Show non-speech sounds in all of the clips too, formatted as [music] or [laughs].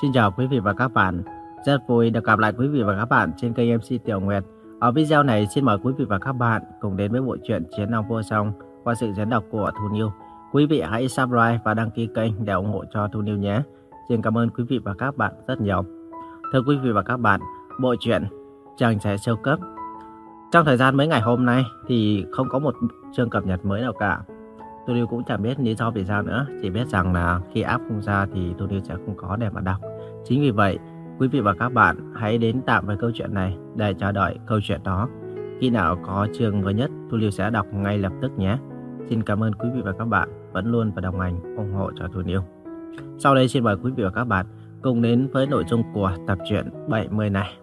Xin chào quý vị và các bạn. Rất vui được gặp lại quý vị và các bạn trên kênh MC Tiểu Nguyệt. Ở video này xin mời quý vị và các bạn cùng đến với bộ truyện Chiến Long Vô Song qua sự dẫn đọc của Thu Niu. Quý vị hãy subscribe và đăng ký kênh để ủng hộ cho Thu Niu nhé. Xin cảm ơn quý vị và các bạn rất nhiều. Thưa quý vị và các bạn, bộ truyện Chàng trai siêu cấp. Trong thời gian mấy ngày hôm nay thì không có một chương cập nhật mới nào cả. Tôi Liêu cũng chẳng biết lý do vì sao nữa, chỉ biết rằng là khi app không ra thì tôi Liêu sẽ không có để mà đọc. Chính vì vậy, quý vị và các bạn hãy đến tạm với câu chuyện này để chờ đợi câu chuyện đó. Khi nào có chương mới nhất, tôi Liêu sẽ đọc ngay lập tức nhé. Xin cảm ơn quý vị và các bạn vẫn luôn và đồng hành ủng hộ cho tôi Liêu. Sau đây xin mời quý vị và các bạn cùng đến với nội dung của tập truyện 70 này.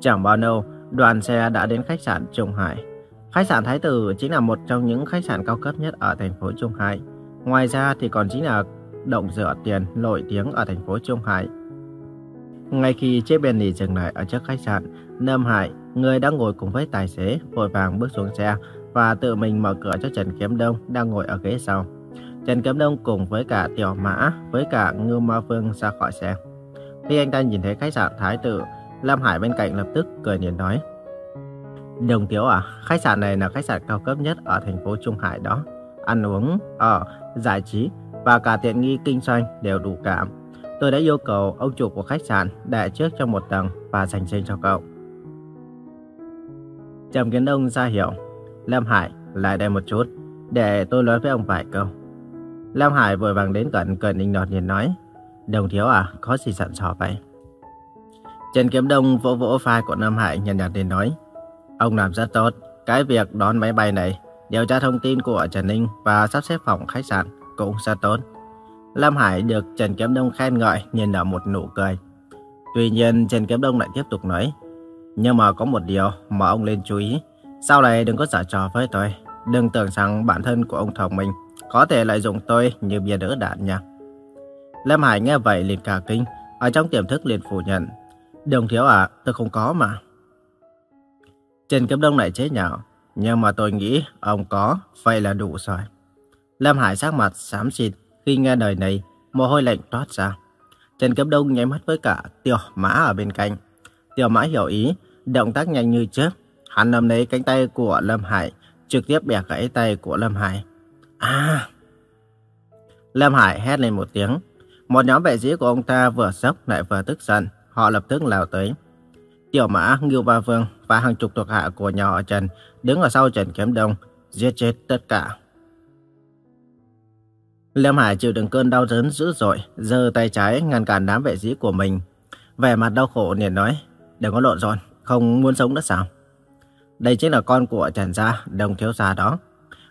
Chẳng bao lâu, đoàn xe đã đến khách sạn Trung Hải. Khách sạn Thái Tử chính là một trong những khách sạn cao cấp nhất ở thành phố Trung Hải. Ngoài ra thì còn chính là động rửa tiền nổi tiếng ở thành phố Trung Hải. Ngay khi chiếc Bentley dừng lại ở trước khách sạn, Nam Hải, người đang ngồi cùng với tài xế, vội vàng bước xuống xe và tự mình mở cửa cho Trần Kiếm Đông đang ngồi ở ghế sau. Trần Kiếm Đông cùng với cả Tiểu Mã, với cả Ngưu Ma Phương ra khỏi xe. Khi anh ta nhìn thấy khách sạn Thái Tử, Lam Hải bên cạnh lập tức cười nhìn nói. Đồng Tiếu à, khách sạn này là khách sạn cao cấp nhất ở thành phố Trung Hải đó. Ăn uống, ở, giải trí và cả tiện nghi kinh doanh đều đủ cả. Tôi đã yêu cầu ông chủ của khách sạn đại trước cho một tầng và dành riêng cho cậu. Trầm Kiến Đông ra hiểu. Lam Hải, lại đây một chút, để tôi nói với ông vài câu. Lam Hải vội vàng đến gần cười ninh nọt nhìn nói. Đồng Thiếu à, có gì sẵn sò vậy? Trần Kiếm Đông vỗ vỗ vai của Nam Hải nhàn nhạt đến nói. Ông làm rất tốt. Cái việc đón máy bay này, điều tra thông tin của Trần Ninh và sắp xếp phòng khách sạn cũng rất tốt. Lam Hải được Trần Kiếm Đông khen ngợi nhìn nở một nụ cười. Tuy nhiên Trần Kiếm Đông lại tiếp tục nói. Nhưng mà có một điều mà ông nên chú ý. Sau này đừng có giả trò với tôi. Đừng tưởng rằng bản thân của ông Thồng mình có thể lợi dụng tôi như bia đỡ đạn nha. Lam Hải nghe vậy liền cả kinh. Ở trong tiềm thức liền phủ nhận Đồng thiếu à, tôi không có mà. Trần Cấp Đông lại chế nhạo, nhưng mà tôi nghĩ ông có, vậy là đủ rồi. Lâm Hải sắc mặt xám xịt khi nghe lời này, mồ hôi lạnh toát ra. Trần Cấp Đông nháy mắt với cả Tiểu Mã ở bên cạnh. Tiểu Mã hiểu ý, động tác nhanh như chớp, hắn nắm lấy cánh tay của Lâm Hải, trực tiếp bẻ gãy tay của Lâm Hải. À! Lâm Hải hét lên một tiếng. Một nhóm vệ sĩ của ông ta vừa sốc lại vừa tức giận họ lập tức lao tới. Tiểu Mã, Ngưu Ba Vương và hàng chục thuộc hạ của nhà họ Trần đứng ở sau Trần Kiếm Đông, giết chết tất cả. Lâm Hải chịu đựng cơn đau đớn dữ dội, giơ tay trái ngăn cản đám vệ sĩ của mình. Vẻ mặt đau khổ liền nói, đừng có lộn xộn, không muốn sống nữa sao? Đây chính là con của Trần Gia, đồng thiếu gia đó.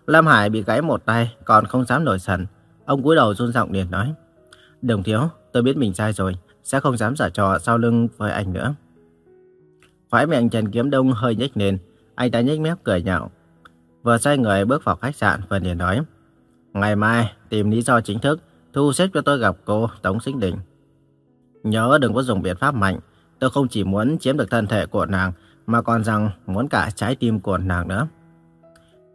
Lâm Hải bị gãy một tay, còn không dám nổi sần. Ông cúi đầu run giọng liền nói, đồng thiếu, tôi biết mình sai rồi sẽ không dám giả trò sau lưng với anh nữa. Khói miệng Trần Kiếm Đông hơi nhếch lên, anh ta nhếch mép cười nhạo. Vừa xoay người bước vào khách sạn và liền nói, Ngày mai tìm lý do chính thức thu xếp cho tôi gặp cô Tống Sinh Đình. Nhớ đừng có dùng biện pháp mạnh, tôi không chỉ muốn chiếm được thân thể của nàng mà còn rằng muốn cả trái tim của nàng nữa.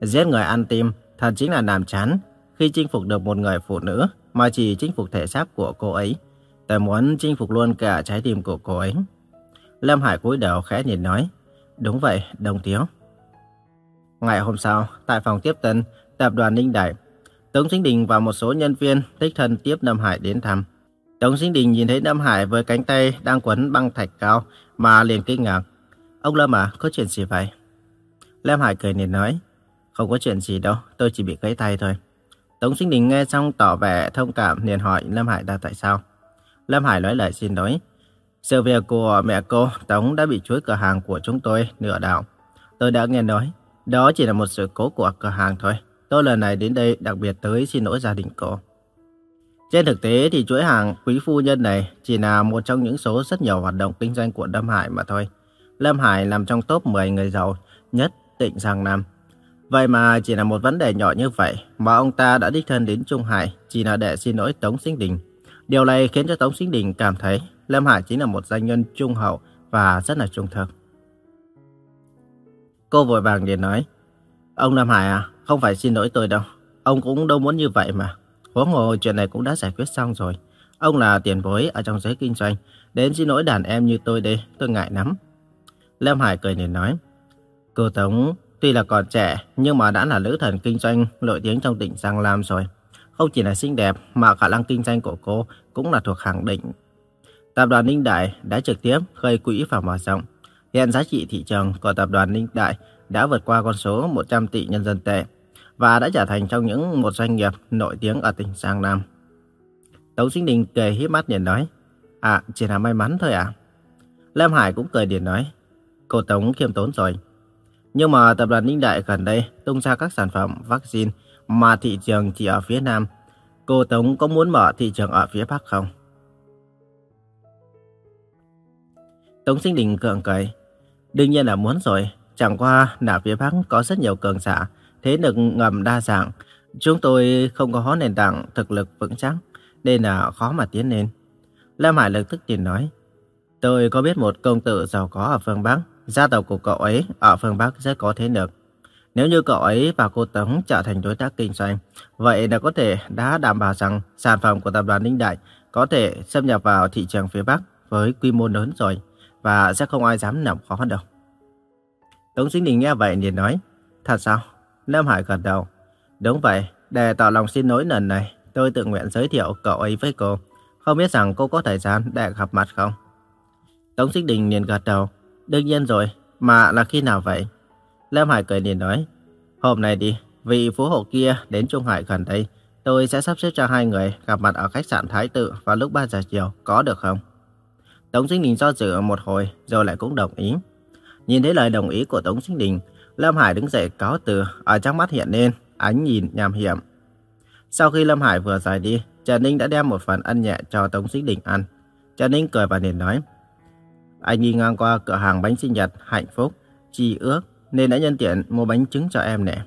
Giết người ăn tim thật chính là làm chán khi chinh phục được một người phụ nữ mà chỉ chinh phục thể xác của cô ấy Ta muốn chinh phục luôn cả trái tim của cô ấy. Lâm Hải cúi đầu khẽ nhìn nói. Đúng vậy, đồng thiếu. Ngày hôm sau, tại phòng tiếp tân, tập đoàn Ninh Đại, Tống Sinh Đình và một số nhân viên thích thân tiếp Lâm Hải đến thăm. Tống Sinh Đình nhìn thấy Lâm Hải với cánh tay đang quấn băng thạch cao mà liền kinh ngạc. Ông Lâm à, có chuyện gì vậy? Lâm Hải cười nhìn nói. Không có chuyện gì đâu, tôi chỉ bị gãy tay thôi. Tống Sinh Đình nghe xong tỏ vẻ thông cảm liền hỏi Lâm Hải đã tại sao. Lâm Hải nói lời xin lỗi. Sự việc của mẹ cô Tống đã bị chuối cửa hàng của chúng tôi nửa đạo. Tôi đã nghe nói, đó chỉ là một sự cố của cửa hàng thôi. Tôi lần này đến đây đặc biệt tới xin lỗi gia đình cô. Trên thực tế thì chuỗi hàng quý phu nhân này chỉ là một trong những số rất nhiều hoạt động kinh doanh của Lâm Hải mà thôi. Lâm Hải nằm trong top 10 người giàu nhất tỉnh Giang Nam. Vậy mà chỉ là một vấn đề nhỏ như vậy mà ông ta đã đích thân đến Trung Hải chỉ là để xin lỗi Tống Sinh Đình. Điều này khiến cho Tống Sinh Đình cảm thấy Lâm Hải chính là một doanh nhân trung hậu và rất là trung thực. Cô vội vàng liền nói, Ông lâm Hải à, không phải xin lỗi tôi đâu. Ông cũng đâu muốn như vậy mà. Huống hồ chuyện này cũng đã giải quyết xong rồi. Ông là tiền bối ở trong giới kinh doanh. Đến xin lỗi đàn em như tôi đây, tôi ngại lắm. Lâm Hải cười liền nói, Cô Tống tuy là còn trẻ, nhưng mà đã là nữ thần kinh doanh nổi tiếng trong tỉnh Giang Lam rồi. Không chỉ là xinh đẹp, mà khả năng kinh doanh của cô cũng là thuộc hàng đỉnh. Tập đoàn Ninh Đại đã trực tiếp khơi quỹ và mở rộng. Hiện giá trị thị trường của tập đoàn Ninh Đại đã vượt qua con số 100 tỷ nhân dân tệ và đã trở thành trong những một doanh nghiệp nổi tiếng ở tỉnh Giang Nam. Tống Sinh Đình cười híp mắt nhìn nói, À, chỉ là may mắn thôi à? Lâm Hải cũng cười điện nói, Cô Tống khiêm tốn rồi. Nhưng mà tập đoàn Ninh Đại gần đây tung ra các sản phẩm vaccine mà thị trường chỉ ở phía Nam. Cô Tống có muốn mở thị trường ở phía Bắc không? Tống Sinh Đình cường cười. Đương nhiên là muốn rồi. Chẳng qua là phía Bắc có rất nhiều cường giả, thế lực ngầm đa dạng. Chúng tôi không có nền tảng thực lực vững chắc, nên là khó mà tiến lên. Lâm Hải lập tức tiền nói. Tôi có biết một công tử giàu có ở phương Bắc. Gia tộc của cậu ấy ở phương Bắc rất có thế lực. Nếu như cậu ấy và cô Tống trở thành đối tác kinh doanh, vậy là có thể đã đảm bảo rằng sản phẩm của tập đoàn Ninh Đại có thể xâm nhập vào thị trường phía Bắc với quy mô lớn rồi và sẽ không ai dám làm khó đâu. Tống Sinh Đình nghe vậy liền nói, thật sao? Lâm Hải gật đầu. Đúng vậy, để tỏ lòng xin lỗi lần này, tôi tự nguyện giới thiệu cậu ấy với cô. Không biết rằng cô có thời gian để gặp mặt không? Tống Sinh Đình liền gật đầu. Đương nhiên rồi, mà là khi nào vậy? Lâm Hải cười liền nói, hôm nay đi, vị phú hộ kia đến Trung Hải gần đây, tôi sẽ sắp xếp cho hai người gặp mặt ở khách sạn Thái Tự vào lúc 3 giờ chiều, có được không? Tống Sinh Đình do dự một hồi rồi lại cũng đồng ý. Nhìn thấy lời đồng ý của Tống Sinh Đình, Lâm Hải đứng dậy cáo từ, ở trong mắt hiện lên, ánh nhìn nham hiểm. Sau khi Lâm Hải vừa rời đi, Trần Ninh đã đem một phần ăn nhẹ cho Tống Sinh Đình ăn. Trần Ninh cười và liền nói, anh đi ngang qua cửa hàng bánh sinh nhật Hạnh Phúc, chi ước, nên đã nhân tiện mua bánh trứng cho em nè.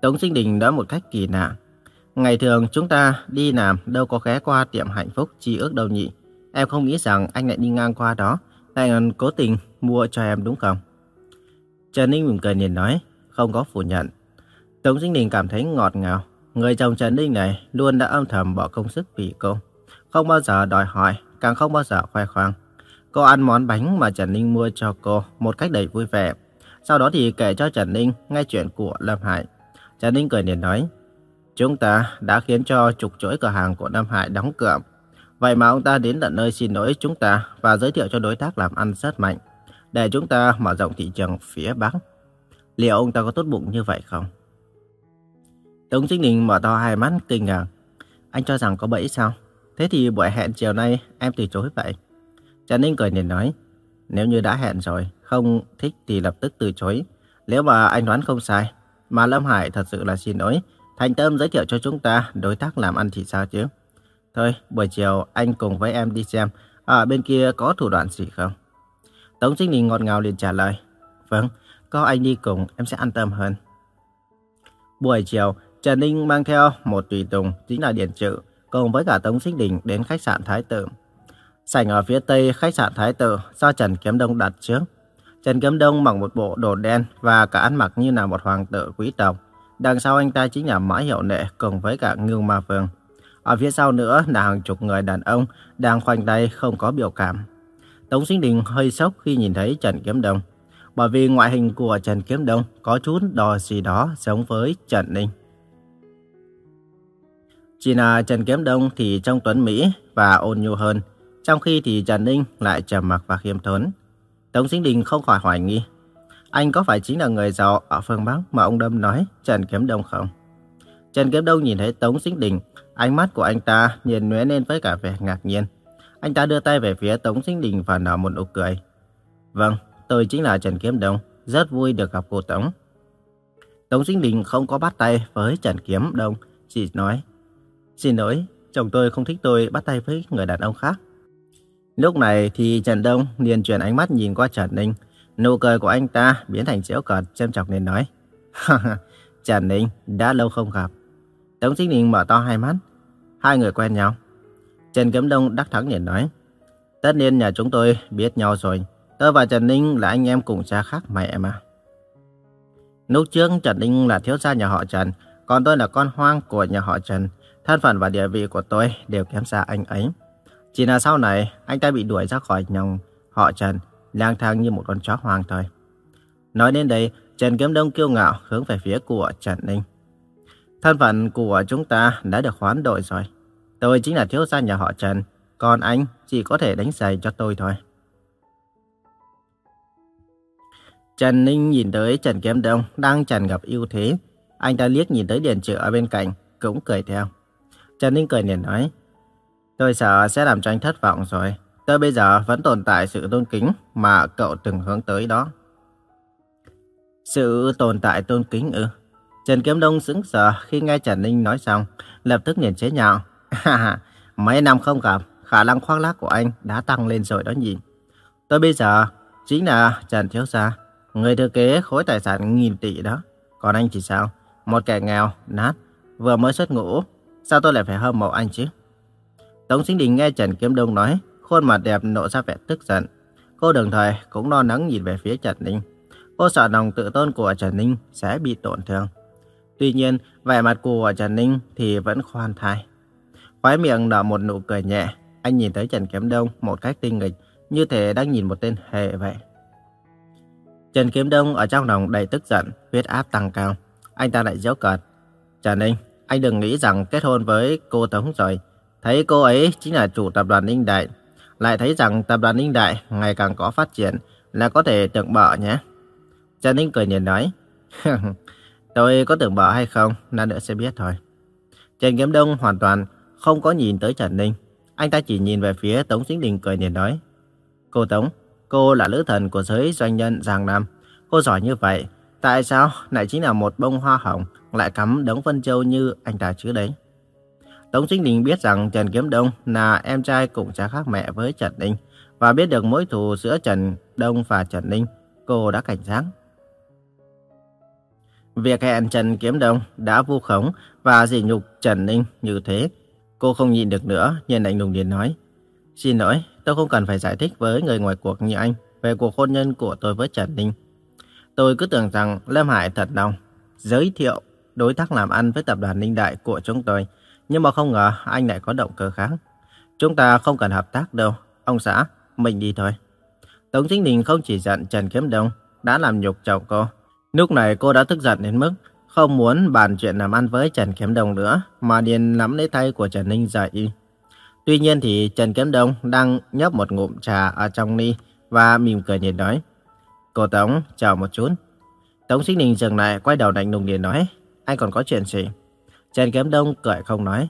Tống Sinh Đình đã một cách kỳ lạ. Ngày thường chúng ta đi làm đâu có ghé qua tiệm Hạnh Phúc chi ước đâu nhỉ. Em không nghĩ rằng anh lại đi ngang qua đó, lại còn cố tình mua cho em đúng không? Trần Ninh mỉm cười nhìn nói, không có phủ nhận. Tống Sinh Đình cảm thấy ngọt ngào. Người chồng Trần Ninh này luôn đã âm thầm bỏ công sức vì cô. Không bao giờ đòi hỏi, càng không bao giờ khoe khoang. Cô ăn món bánh mà Trần Ninh mua cho cô một cách đầy vui vẻ. Sau đó thì kể cho Trần Ninh nghe chuyện của Lâm Hải. Trần Ninh cười liền nói, Chúng ta đã khiến cho trục chuỗi cửa hàng của Lâm Hải đóng cửa. Vậy mà ông ta đến tận nơi xin lỗi chúng ta và giới thiệu cho đối tác làm ăn rất mạnh, để chúng ta mở rộng thị trường phía Bắc. Liệu ông ta có tốt bụng như vậy không? Tống Chính Ninh mở to hai mắt kinh ngạc. Anh cho rằng có bẫy sao? Thế thì buổi hẹn chiều nay em từ chối vậy. Trần Ninh cười nhìn nói, nếu như đã hẹn rồi, không thích thì lập tức từ chối. Nếu mà anh đoán không sai, mà Lâm Hải thật sự là xin lỗi, thành tâm giới thiệu cho chúng ta đối tác làm ăn thì sao chứ? Thôi, buổi chiều anh cùng với em đi xem, ở bên kia có thủ đoạn gì không? Tống Trinh Ninh ngọt ngào liền trả lời, vâng, có anh đi cùng em sẽ an tâm hơn. Buổi chiều, Trần Ninh mang theo một tùy tùng, chính là Điền Trự, cùng với cả Tống Xích Đình đến khách sạn Thái Tử. Sảnh ở phía tây khách sạn Thái Tử do Trần Kiếm Đông đặt trước. Trần Kiếm Đông mặc một bộ đồ đen và cả ăn mặc như là một hoàng tử quý tộc. Đằng sau anh ta chính là Mã Hiệu Nệ cùng với cả Ngưu Ma Vương. Ở phía sau nữa là hàng chục người đàn ông đang khoanh tay không có biểu cảm. Tống Sinh Đình hơi sốc khi nhìn thấy Trần Kiếm Đông. Bởi vì ngoại hình của Trần Kiếm Đông có chút đò gì đó giống với Trần Ninh. Chỉ là Trần Kiếm Đông thì trong tuấn Mỹ và ôn nhu hơn, trong khi thì Trần Ninh lại trầm mặc và khiêm tốn. Tống Sinh Đình không khỏi hoài nghi. Anh có phải chính là người giàu ở phương Bắc mà ông Đâm nói Trần Kiếm Đông không? Trần Kiếm Đông nhìn thấy Tống Sinh Đình, ánh mắt của anh ta nhìn lóe lên với cả vẻ ngạc nhiên. Anh ta đưa tay về phía Tống Sinh Đình và nở một nụ cười. Vâng, tôi chính là Trần Kiếm Đông, rất vui được gặp cô Tống. Tống Sinh Đình không có bắt tay với Trần Kiếm Đông, chỉ nói Xin lỗi, chồng tôi không thích tôi bắt tay với người đàn ông khác. Lúc này thì Trần Đông liền chuyển ánh mắt nhìn qua Trần Ninh. Nụ cười của anh ta biến thành giễu cợt châm chọc nên nói. Trần Ninh, đã lâu không gặp. Tống chính Ninh mở to hai mắt. Hai người quen nhau. Trần Cấm Đông đắc thắng nhìn nói. Tất nhiên nhà chúng tôi biết nhau rồi. Tôi và Trần Ninh là anh em cùng cha khác mẹ mà. Lúc trước Trần Ninh là thiếu gia nhà họ Trần, còn tôi là con hoang của nhà họ Trần. Thân phận và địa vị của tôi đều kém xa anh ấy. Chỉ là sau này anh ta bị đuổi ra khỏi nhà họ Trần, lang thang như một con chó hoang thôi. Nói đến đây, Trần Kiếm Đông kiêu ngạo hướng về phía của Trần Ninh. Thân phận của chúng ta đã được hoán đổi rồi. Tôi chính là thiếu gia nhà họ Trần, còn anh chỉ có thể đánh giày cho tôi thôi. Trần Ninh nhìn tới Trần Kiếm Đông đang tràn gặp ưu thế. Anh ta liếc nhìn tới Điền Trự ở bên cạnh, cũng cười theo. Trần Ninh cười liền nói, Tôi sợ sẽ làm cho anh thất vọng rồi. Tôi bây giờ vẫn tồn tại sự tôn kính mà cậu từng hướng tới đó. Sự tồn tại tôn kính ư? Trần Kiếm Đông sững sờ khi nghe Trần Ninh nói xong, lập tức nhìn chế nhạo. [laughs] Mấy năm không gặp, khả năng khoác lác của anh đã tăng lên rồi đó nhỉ. Tôi bây giờ chính là Trần Thiếu Gia, người thừa kế khối tài sản nghìn tỷ đó. Còn anh thì sao? Một kẻ nghèo, nát, vừa mới xuất ngũ. Sao tôi lại phải hâm mộ anh chứ? Tống Sinh Đình nghe Trần Kiếm Đông nói, khuôn mặt đẹp nộ ra vẻ tức giận. Cô đồng thời cũng lo lắng nhìn về phía Trần Ninh. Cô sợ lòng tự tôn của Trần Ninh sẽ bị tổn thương. Tuy nhiên, vẻ mặt của Trần Ninh thì vẫn khoan thai. Khóe miệng nở một nụ cười nhẹ, anh nhìn tới Trần Kiếm Đông một cách tinh nghịch, như thể đang nhìn một tên hề vậy. Trần Kiếm Đông ở trong lòng đầy tức giận, huyết áp tăng cao. Anh ta lại giễu cợt. Trần Ninh, anh đừng nghĩ rằng kết hôn với cô Tống rồi. Thấy cô ấy chính là chủ tập đoàn Ninh Đại. Lại thấy rằng tập đoàn Ninh Đại ngày càng có phát triển là có thể tưởng bợ nhé. Trần Ninh cười nhìn nói. [laughs] Tôi có tưởng bợ hay không, lát nữa sẽ biết thôi. Trần Kiếm Đông hoàn toàn không có nhìn tới Trần Ninh. Anh ta chỉ nhìn về phía Tống Chính Đình cười nhìn nói. Cô Tống, cô là lữ thần của giới doanh nhân Giang Nam. Cô giỏi như vậy, tại sao lại chính là một bông hoa hồng lại cắm đống phân châu như anh ta chứ đấy? Tống Chính Đình biết rằng Trần Kiếm Đông là em trai cùng cha khác mẹ với Trần Ninh và biết được mối thù giữa Trần Đông và Trần Ninh, cô đã cảnh giác. Việc hẹn Trần Kiếm Đông đã vu khống và dỉ nhục Trần Ninh như thế. Cô không nhịn được nữa, nhìn anh lùng điền nói. Xin lỗi, tôi không cần phải giải thích với người ngoài cuộc như anh về cuộc hôn nhân của tôi với Trần Ninh. Tôi cứ tưởng rằng Lâm Hải thật lòng giới thiệu đối tác làm ăn với tập đoàn Ninh Đại của chúng tôi. Nhưng mà không ngờ anh lại có động cơ khác. Chúng ta không cần hợp tác đâu. Ông xã, mình đi thôi. Tống Chính Đình không chỉ giận Trần Kiếm Đông đã làm nhục chồng cô, Lúc này cô đã tức giận đến mức không muốn bàn chuyện làm ăn với Trần Kiếm Đông nữa, mà điền nắm lấy tay của Trần Ninh dậy. Tuy nhiên thì Trần Kiếm Đông đang nhấp một ngụm trà ở trong ly và mỉm cười nhìn nói. Cô Tống, chào một chút. Tống Sinh đình dừng lại, quay đầu lạnh lùng điền nói. Anh còn có chuyện gì? Trần Kiếm Đông cười không nói.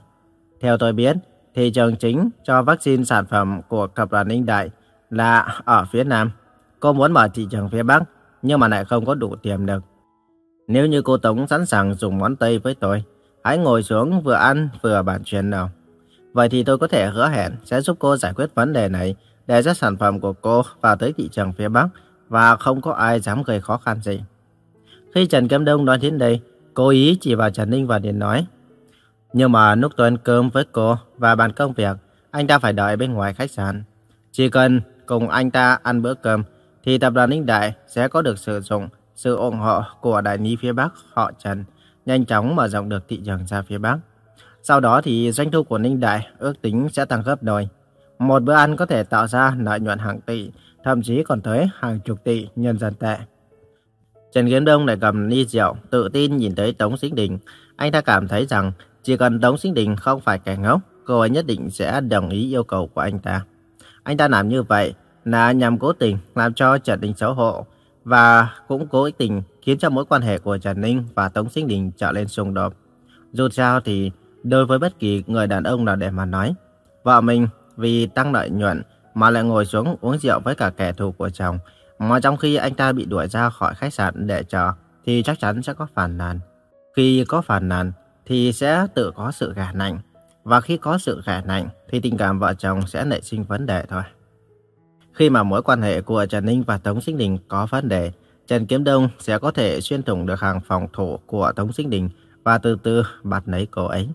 Theo tôi biết, thị trường chính cho vaccine sản phẩm của tập đoàn Ninh Đại là ở phía Nam. Cô muốn mở thị trường phía Bắc nhưng mà lại không có đủ tiềm lực. Nếu như cô Tống sẵn sàng dùng món Tây với tôi, hãy ngồi xuống vừa ăn vừa bàn chuyện nào. Vậy thì tôi có thể hứa hẹn sẽ giúp cô giải quyết vấn đề này để cho sản phẩm của cô vào tới thị trường phía Bắc và không có ai dám gây khó khăn gì. Khi Trần Kiếm Đông nói đến đây, cố ý chỉ vào Trần Ninh và Điền nói. Nhưng mà lúc tôi ăn cơm với cô và bàn công việc, anh ta phải đợi bên ngoài khách sạn. Chỉ cần cùng anh ta ăn bữa cơm thì tập đoàn Ninh Đại sẽ có được sử dụng sự ủng hộ của đại lý phía Bắc họ Trần, nhanh chóng mở rộng được thị trường ra phía Bắc. Sau đó thì doanh thu của Ninh Đại ước tính sẽ tăng gấp đôi. Một bữa ăn có thể tạo ra lợi nhuận hàng tỷ, thậm chí còn tới hàng chục tỷ nhân dân tệ. Trần Kiếm Đông lại cầm ly rượu, tự tin nhìn thấy Tống Sinh Đình. Anh ta cảm thấy rằng chỉ cần Tống Sinh Đình không phải kẻ ngốc, cô ấy nhất định sẽ đồng ý yêu cầu của anh ta. Anh ta làm như vậy là nhằm cố tình làm cho Trần Đình xấu hổ và cũng cố tình khiến cho mối quan hệ của Trần Ninh và Tống Sinh Đình trở lên xung đột. Dù sao thì đối với bất kỳ người đàn ông nào để mà nói, vợ mình vì tăng lợi nhuận mà lại ngồi xuống uống rượu với cả kẻ thù của chồng, mà trong khi anh ta bị đuổi ra khỏi khách sạn để chờ thì chắc chắn sẽ có phản nàn. Khi có phản nàn thì sẽ tự có sự gả nạnh. Và khi có sự gả nạnh thì tình cảm vợ chồng sẽ nảy sinh vấn đề thôi. Khi mà mối quan hệ của Trần Ninh và Tống Sinh Đình có vấn đề, Trần Kiếm Đông sẽ có thể xuyên thủng được hàng phòng thủ của Tống Sinh Đình và từ từ bắt lấy cô ấy.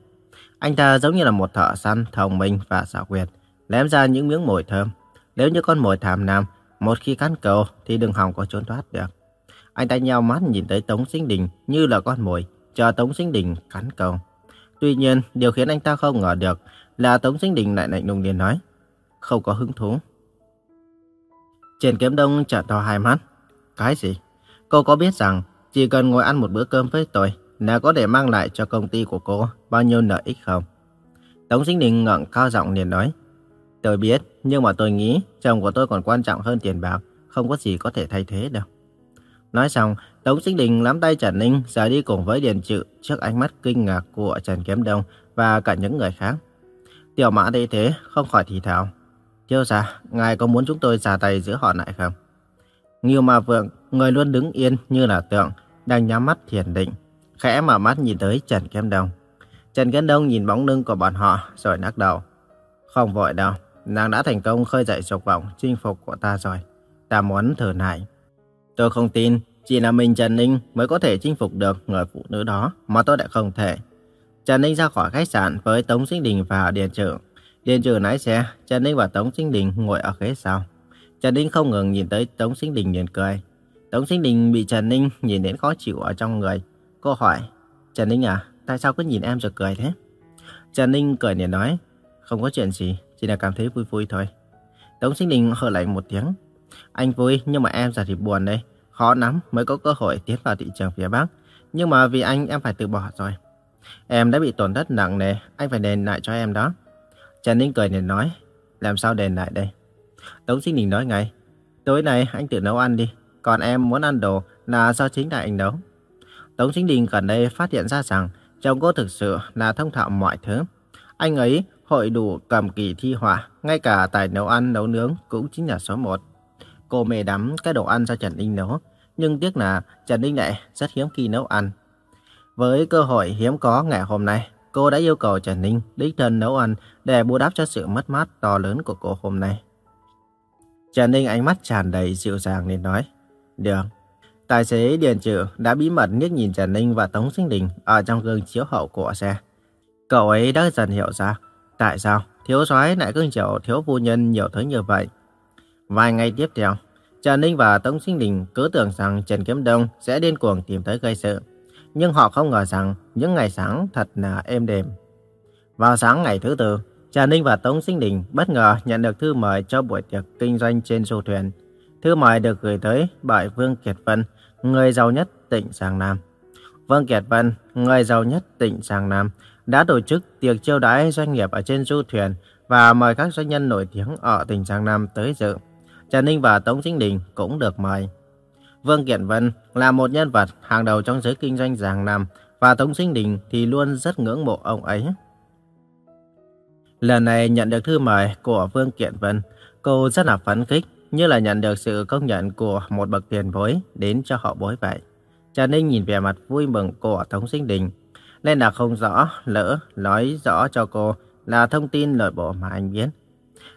Anh ta giống như là một thợ săn thông minh và xảo quyệt, lém ra những miếng mồi thơm. Nếu như con mồi thảm nam, một khi cắn cầu thì đừng hòng có trốn thoát được. Anh ta nheo mắt nhìn thấy Tống Sinh Đình như là con mồi, chờ Tống Sinh Đình cắn cầu. Tuy nhiên, điều khiến anh ta không ngờ được là Tống Sinh Đình lại lạnh lùng liền nói, không có hứng thú. Trên kiếm đông trợn to hai mắt. Cái gì? Cô có biết rằng chỉ cần ngồi ăn một bữa cơm với tôi là có thể mang lại cho công ty của cô bao nhiêu lợi ích không? Tống Sinh Đình ngẩng cao giọng liền nói. Tôi biết, nhưng mà tôi nghĩ chồng của tôi còn quan trọng hơn tiền bạc, không có gì có thể thay thế đâu. Nói xong, Tống Sinh Đình nắm tay Trần Ninh rời đi cùng với Điền Trự trước ánh mắt kinh ngạc của Trần Kiếm Đông và cả những người khác. Tiểu mã thấy thế, không khỏi thì thào. Thiếu gia, ngài có muốn chúng tôi ra tay giữa họ lại không? Nghiêu Ma Vượng, người luôn đứng yên như là tượng, đang nhắm mắt thiền định, khẽ mở mắt nhìn tới Trần Kiếm Đông. Trần Kiếm Đông nhìn bóng lưng của bọn họ rồi nắc đầu. Không vội đâu, nàng đã thành công khơi dậy dục vọng chinh phục của ta rồi. Ta muốn thử lại. Tôi không tin, chỉ là mình Trần Ninh mới có thể chinh phục được người phụ nữ đó, mà tôi lại không thể. Trần Ninh ra khỏi khách sạn với Tống Sinh Đình và Điền Trưởng. Điền Trưởng lái xe, Trần Ninh và Tống Sinh Đình ngồi ở ghế sau. Trần Ninh không ngừng nhìn tới Tống Sinh Đình liền cười. Tống Sinh Đình bị Trần Ninh nhìn đến khó chịu ở trong người. Cô hỏi, Trần Ninh à, tại sao cứ nhìn em rồi cười thế? Trần Ninh cười liền nói, không có chuyện gì, chỉ là cảm thấy vui vui thôi. Tống Sinh Đình hờ lạnh một tiếng. Anh vui, nhưng mà em giờ thì buồn đây. Khó lắm mới có cơ hội tiến vào thị trường phía Bắc. Nhưng mà vì anh em phải từ bỏ rồi. Em đã bị tổn thất nặng nề, anh phải đền lại cho em đó. Trần Ninh cười nên nói, làm sao đền lại đây? Tống Sinh Đình nói ngay, tối nay anh tự nấu ăn đi, còn em muốn ăn đồ là do chính đại anh nấu. Tống Sinh Đình gần đây phát hiện ra rằng chồng cô thực sự là thông thạo mọi thứ. Anh ấy hội đủ cầm kỳ thi họa, ngay cả tài nấu ăn nấu nướng cũng chính là số một. Cô mê đắm cái đồ ăn do Trần Ninh nấu, nhưng tiếc là Trần Ninh lại rất hiếm khi nấu ăn. Với cơ hội hiếm có ngày hôm nay, cô đã yêu cầu Trần Ninh đích thân nấu ăn để bù đắp cho sự mất mát to lớn của cô hôm nay. Trần Ninh ánh mắt tràn đầy dịu dàng nên nói, Được. Tài xế Điền Trự đã bí mật liếc nhìn Trần Ninh và Tống Sinh Đình ở trong gương chiếu hậu của xe. Cậu ấy đã dần hiểu ra tại sao thiếu soái lại cưng chiều thiếu phu nhân nhiều thứ như vậy. Vài ngày tiếp theo, Trần Ninh và Tống Sinh Đình cứ tưởng rằng Trần Kiếm Đông sẽ điên cuồng tìm tới gây sự. Nhưng họ không ngờ rằng những ngày sáng thật là êm đềm. Vào sáng ngày thứ tư, Trần Ninh và Tống Sinh Đình bất ngờ nhận được thư mời cho buổi tiệc kinh doanh trên du thuyền. Thư mời được gửi tới bởi Vương Kiệt Vân, người giàu nhất tỉnh Giang Nam. Vương Kiệt Vân, người giàu nhất tỉnh Giang Nam, đã tổ chức tiệc chiêu đãi doanh nghiệp ở trên du thuyền và mời các doanh nhân nổi tiếng ở tỉnh Giang Nam tới dự. Trần Ninh và Tống Sinh Đình cũng được mời. Vương Kiện Vân là một nhân vật hàng đầu trong giới kinh doanh Giang Nam và Tống Sinh Đình thì luôn rất ngưỡng mộ ông ấy. Lần này nhận được thư mời của Vương Kiện Vân, cô rất là phấn khích, như là nhận được sự công nhận của một bậc tiền bối đến cho họ bối vậy. Trần Ninh nhìn vẻ mặt vui mừng của Tống Sinh Đình, nên là không rõ, lỡ nói rõ cho cô là thông tin nội bộ mà anh biết.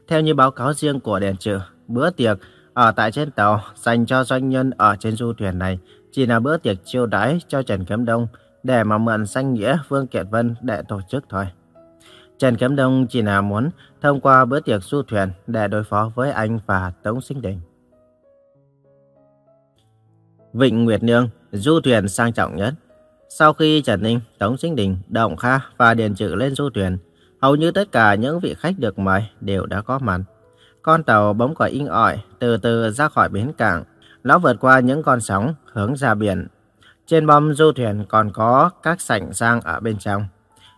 Theo như báo cáo riêng của đèn Trừ, bữa tiệc ở tại trên tàu dành cho doanh nhân ở trên du thuyền này chỉ là bữa tiệc chiêu đãi cho Trần Kiếm Đông để mà mượn danh nghĩa Vương Kiệt Vân để tổ chức thôi. Trần Kiếm Đông chỉ là muốn thông qua bữa tiệc du thuyền để đối phó với anh và Tống Sinh Đình. Vịnh Nguyệt Nương, du thuyền sang trọng nhất. Sau khi Trần Ninh, Tống Sinh Đình, Động Kha và Điền Trự lên du thuyền, hầu như tất cả những vị khách được mời đều đã có mặt. Con tàu bóng còi inh ỏi từ từ ra khỏi bến cảng. Nó vượt qua những con sóng hướng ra biển. Trên bom du thuyền còn có các sảnh sang ở bên trong.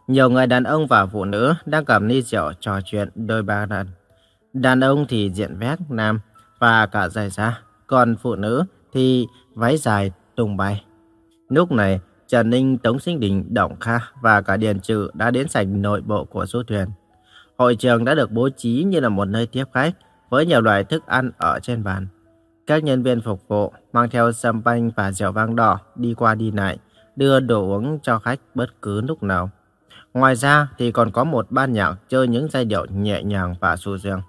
Nhiều người đàn ông và phụ nữ đang cầm ly rượu trò chuyện đôi ba lần. Đàn ông thì diện vét nam và cả dài da, còn phụ nữ thì váy dài tung bay. Lúc này, Trần Ninh, Tống Sinh Đình, Động Kha và cả Điền Trừ đã đến sảnh nội bộ của du thuyền. Hội trường đã được bố trí như là một nơi tiếp khách với nhiều loại thức ăn ở trên bàn. Các nhân viên phục vụ mang theo sâm banh và rượu vang đỏ đi qua đi lại, đưa đồ uống cho khách bất cứ lúc nào. Ngoài ra thì còn có một ban nhạc chơi những giai điệu nhẹ nhàng và du dương.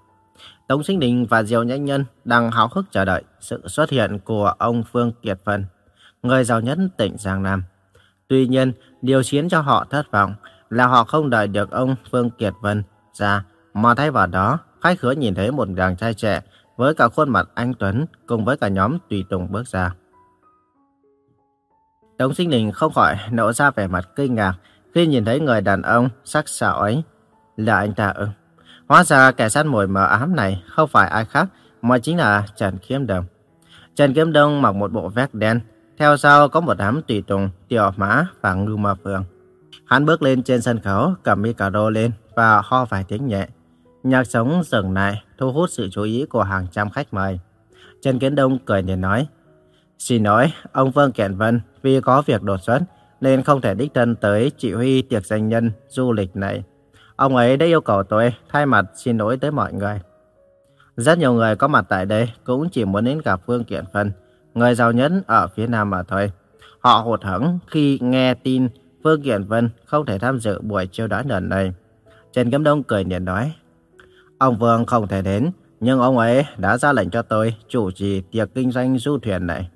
Tống Sinh Đình và Diệu Nhã Nhân đang háo hức chờ đợi sự xuất hiện của ông Phương Kiệt phân người giàu nhất tỉnh Giang Nam. Tuy nhiên, điều khiến cho họ thất vọng là họ không đợi được ông Phương Kiệt Vân ra Mà thay vào đó, khách khứa nhìn thấy một chàng trai trẻ với cả khuôn mặt anh Tuấn cùng với cả nhóm tùy tùng bước ra. Tống Sinh Đình không khỏi nổ ra vẻ mặt kinh ngạc khi nhìn thấy người đàn ông sắc sảo ấy. Là anh ta ư? Hóa ra kẻ săn mồi mờ ám này không phải ai khác mà chính là Trần Kiếm Đông. Trần Kiếm Đông mặc một bộ vest đen, theo sau có một đám tùy tùng, tiểu mã và ngưu ma phượng. Hắn bước lên trên sân khấu, cầm micro lên và ho vài tiếng nhẹ. Nhạc sống dừng lại, thu hút sự chú ý của hàng trăm khách mời. Trần Kiến Đông cười để nói, Xin lỗi, ông Vương Kiện Vân vì có việc đột xuất nên không thể đích thân tới chỉ huy tiệc danh nhân du lịch này. Ông ấy đã yêu cầu tôi thay mặt xin lỗi tới mọi người. Rất nhiều người có mặt tại đây cũng chỉ muốn đến gặp Vương Kiện Vân, người giàu nhất ở phía Nam mà thôi. Họ hụt hẫng khi nghe tin Vương Kiện Vân không thể tham dự buổi chiêu đãi lần này. Trần Kiếm Đông cười nhạt nói, Ông Vương không thể đến, nhưng ông ấy đã ra lệnh cho tôi chủ trì tiệc kinh doanh du thuyền này.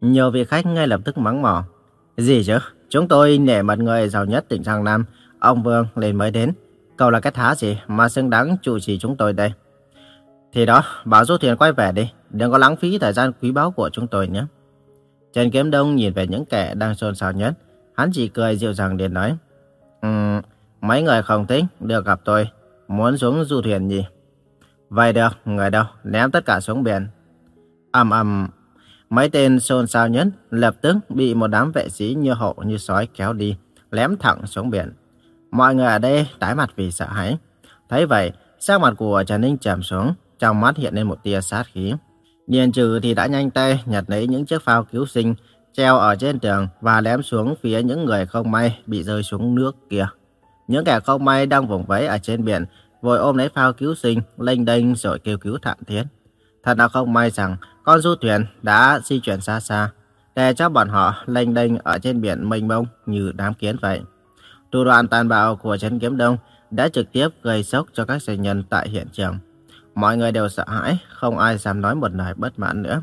Nhiều vị khách ngay lập tức mắng mỏ. Gì chứ? Chúng tôi nể mặt người giàu nhất tỉnh Giang Nam, ông Vương lên mới đến. Cậu là cái thá gì mà xứng đáng chủ trì chúng tôi đây? Thì đó, bảo du thuyền quay về đi, đừng có lãng phí thời gian quý báu của chúng tôi nhé. Trần Kiếm Đông nhìn về những kẻ đang xôn xao nhất, hắn chỉ cười dịu dàng để nói. Um, mấy người không thích được gặp tôi, muốn xuống du thuyền gì? Vậy được, người đâu, ném tất cả xuống biển. ầm ầm, mấy tên xôn xao nhất lập tức bị một đám vệ sĩ như hổ như sói kéo đi, lém thẳng xuống biển. Mọi người ở đây tái mặt vì sợ hãi. Thấy vậy, sắc mặt của Trần Ninh trầm xuống, trong mắt hiện lên một tia sát khí. Điền trừ thì đã nhanh tay nhặt lấy những chiếc phao cứu sinh treo ở trên tường và ném xuống phía những người không may bị rơi xuống nước kia. Những kẻ không may đang vùng vẫy ở trên biển vội ôm lấy phao cứu sinh, lênh đênh rồi kêu cứu thảm thiết. Thật là không may rằng con du thuyền đã di chuyển xa xa, để cho bọn họ lênh đênh ở trên biển mênh mông như đám kiến vậy. Thủ đoạn tàn bạo của Trấn Kiếm Đông đã trực tiếp gây sốc cho các doanh nhân tại hiện trường. Mọi người đều sợ hãi, không ai dám nói một lời bất mãn nữa.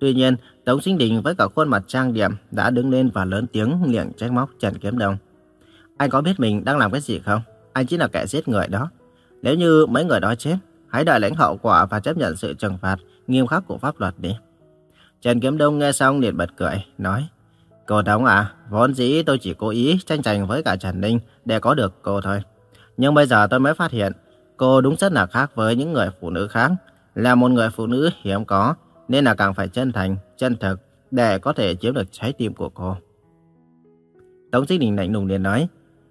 Tuy nhiên, Tống Sinh Đình với cả khuôn mặt trang điểm đã đứng lên và lớn tiếng liệng trách móc Trần Kiếm Đông. Anh có biết mình đang làm cái gì không? Anh chính là kẻ giết người đó. Nếu như mấy người đó chết, hãy đợi lãnh hậu quả và chấp nhận sự trừng phạt nghiêm khắc của pháp luật đi. Trần Kiếm Đông nghe xong liền bật cười, nói Cô Tống à, vốn dĩ tôi chỉ cố ý tranh giành với cả Trần Ninh để có được cô thôi. Nhưng bây giờ tôi mới phát hiện cô đúng rất là khác với những người phụ nữ khác. Là một người phụ nữ hiếm có, nên là càng phải chân thành, chân thực để có thể chiếm được trái tim của cô. Tống Sinh Đình lạnh lùng liền nói,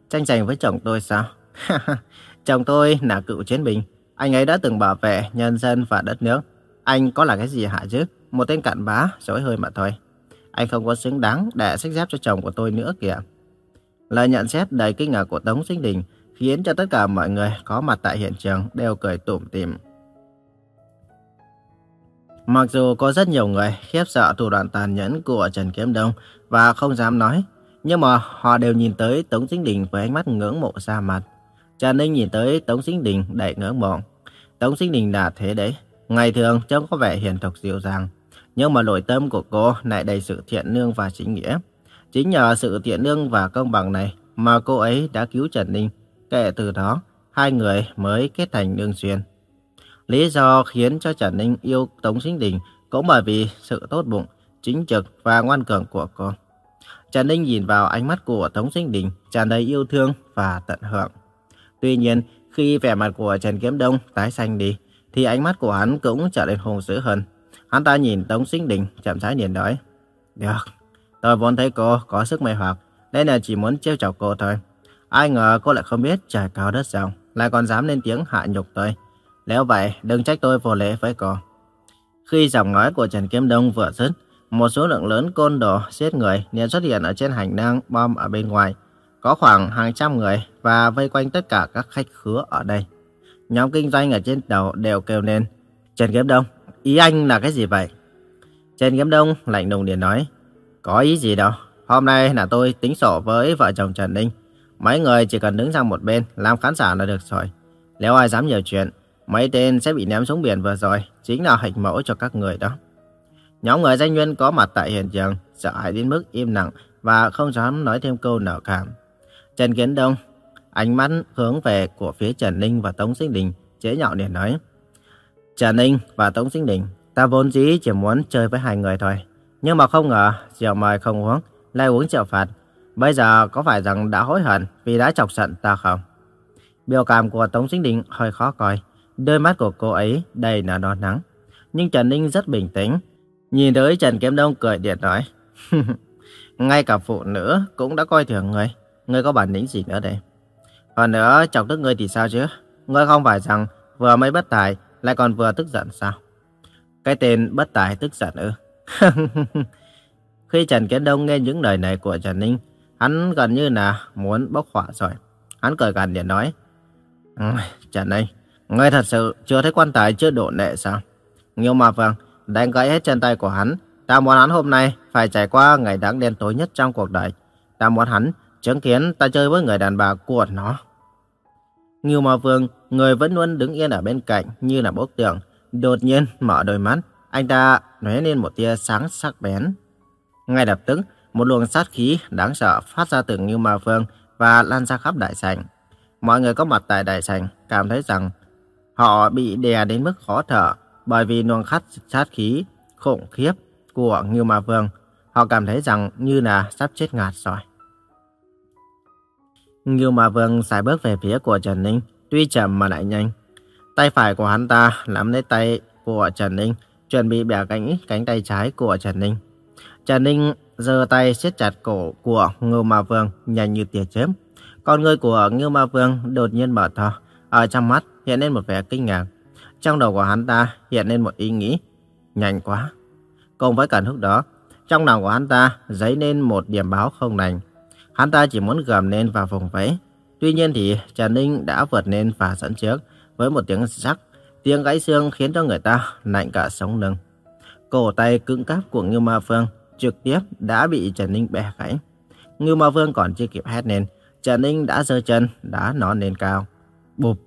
tranh giành với chồng tôi sao? [laughs] chồng tôi là cựu chiến binh, anh ấy đã từng bảo vệ nhân dân và đất nước. Anh có là cái gì hả chứ? Một tên cặn bá, dối hơi mà thôi. Anh không có xứng đáng để sách dép cho chồng của tôi nữa kìa. Lời nhận xét đầy kinh ngạc của Tống Sinh Đình khiến cho tất cả mọi người có mặt tại hiện trường đều cười tủm tỉm. Mặc dù có rất nhiều người khiếp sợ thủ đoạn tàn nhẫn của Trần Kiếm Đông và không dám nói, nhưng mà họ đều nhìn tới Tống Sinh Đình với ánh mắt ngưỡng mộ xa mặt. Trần Ninh nhìn tới Tống Sinh Đình đầy ngưỡng mộ. Tống Sinh Đình là thế đấy, ngày thường trông có vẻ hiền thục dịu dàng, nhưng mà nội tâm của cô lại đầy sự thiện lương và chính nghĩa. Chính nhờ sự thiện lương và công bằng này mà cô ấy đã cứu Trần Ninh. Kể từ đó, hai người mới kết thành đương duyên. Lý do khiến cho Trần Ninh yêu Tống Sinh Đình cũng bởi vì sự tốt bụng, chính trực và ngoan cường của cô. Trần Ninh nhìn vào ánh mắt của Tống Sinh Đình tràn đầy yêu thương và tận hưởng. Tuy nhiên, khi vẻ mặt của Trần Kiếm Đông tái xanh đi, thì ánh mắt của hắn cũng trở nên hung dữ hơn. Hắn ta nhìn Tống Sinh Đình chậm rãi liền nói. Được, tôi vốn thấy cô có sức mê hoặc, nên là chỉ muốn trêu chọc cô thôi. Ai ngờ cô lại không biết trời cao đất rộng, lại còn dám lên tiếng hạ nhục tôi. Nếu vậy, đừng trách tôi vô lễ với cô. Khi giọng nói của Trần Kiếm Đông vừa dứt, một số lượng lớn côn đồ giết người liền xuất hiện ở trên hành lang bom ở bên ngoài. Có khoảng hàng trăm người và vây quanh tất cả các khách khứa ở đây. Nhóm kinh doanh ở trên đầu đều kêu lên. Trần Kiếm Đông, ý anh là cái gì vậy? Trần Kiếm Đông lạnh lùng liền nói. Có ý gì đâu. Hôm nay là tôi tính sổ với vợ chồng Trần Ninh. Mấy người chỉ cần đứng sang một bên làm khán giả là được rồi. Nếu ai dám nhiều chuyện, mấy tên sẽ bị ném xuống biển vừa rồi. Chính là hình mẫu cho các người đó. Nhóm người danh nhân có mặt tại hiện trường, sợ hãi đến mức im lặng và không dám nói thêm câu nào cả. Trần Kiến Đông, ánh mắt hướng về của phía Trần Ninh và Tống Sinh Đình, chế nhạo liền nói. Trần Ninh và Tống Sinh Đình, ta vốn dĩ chỉ muốn chơi với hai người thôi. Nhưng mà không ngờ, rượu mời không uống, lại uống rượu phạt. Bây giờ có phải rằng đã hối hận vì đã chọc giận ta không? Biểu cảm của Tống Sinh Đình hơi khó coi. Đôi mắt của cô ấy đầy là đo nắng. Nhưng Trần Ninh rất bình tĩnh. Nhìn tới Trần Kiếm Đông cười điện nói. [laughs] Ngay cả phụ nữ cũng đã coi thường người. Người có bản lĩnh gì nữa đây? Còn nữa, chọc tức ngươi thì sao chứ? Ngươi không phải rằng vừa mới bất tài lại còn vừa tức giận sao? Cái tên bất tài tức giận ư? [laughs] Khi Trần Kiến Đông nghe những lời này của Trần Ninh, hắn gần như là muốn bốc hỏa rồi. Hắn cười gằn để nói, ừ, Trần Ninh, ngươi thật sự chưa thấy quan tài chưa độ nệ sao? Nhiều mà vâng, đánh gãy hết chân tay của hắn. Ta muốn hắn hôm nay phải trải qua ngày đáng đen tối nhất trong cuộc đời. Ta muốn hắn chứng kiến ta chơi với người đàn bà của nó. Ngưu Ma Vương, người vẫn luôn đứng yên ở bên cạnh như là bốc tượng, đột nhiên mở đôi mắt, anh ta lóe lên một tia sáng sắc bén. Ngay lập tức, một luồng sát khí đáng sợ phát ra từ Ngưu Ma Vương và lan ra khắp đại sảnh. Mọi người có mặt tại đại sảnh cảm thấy rằng họ bị đè đến mức khó thở bởi vì luồng khát sát khí khủng khiếp của Ngưu Ma Vương. Họ cảm thấy rằng như là sắp chết ngạt rồi. Ngưu Ma Vương xài bước về phía của Trần Ninh, tuy chậm mà lại nhanh. Tay phải của hắn ta nắm lấy tay của Trần Ninh, chuẩn bị bẻ cánh cánh tay trái của Trần Ninh. Trần Ninh giơ tay siết chặt cổ của Ngưu Ma Vương nhanh như tia chớp. Con người của Ngưu Ma Vương đột nhiên mở to, ở trong mắt hiện lên một vẻ kinh ngạc. Trong đầu của hắn ta hiện lên một ý nghĩ, nhanh quá. Cùng với cả lúc đó, trong lòng của hắn ta dấy lên một điểm báo không lành. Hắn ta chỉ muốn gầm lên và vùng vẫy. Tuy nhiên thì Trần Ninh đã vượt lên và dẫn trước với một tiếng rắc. Tiếng gãy xương khiến cho người ta lạnh cả sống lưng. Cổ tay cứng cáp của Ngưu Ma Vương trực tiếp đã bị Trần Ninh bẻ gãy. Ngưu Ma Vương còn chưa kịp hét lên, Trần Ninh đã giơ chân, đá nó lên cao. Bụp!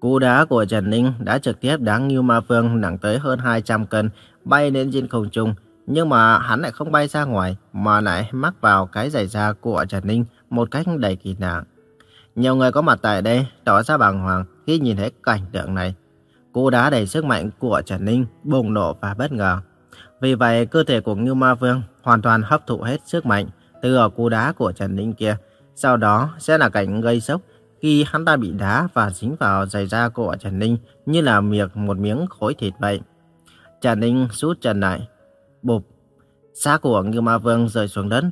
Cú đá của Trần Ninh đã trực tiếp đá Ngưu Ma Vương nặng tới hơn 200 cân, bay lên trên không trung, nhưng mà hắn lại không bay ra ngoài, mà lại mắc vào cái giày da của Trần Ninh một cách đầy kỳ lạ. Nhiều người có mặt tại đây tỏ ra bàng hoàng khi nhìn thấy cảnh tượng này. Cú đá đầy sức mạnh của Trần Ninh bùng nổ và bất ngờ. Vì vậy, cơ thể của Ngưu Ma Vương hoàn toàn hấp thụ hết sức mạnh từ ở cú đá của Trần Ninh kia. Sau đó sẽ là cảnh gây sốc khi hắn ta bị đá và dính vào giày da của Trần Ninh như là miệng một miếng khối thịt vậy. Trần Ninh rút chân lại, Bụp, xác của Ngưu Ma Vương rơi xuống đất.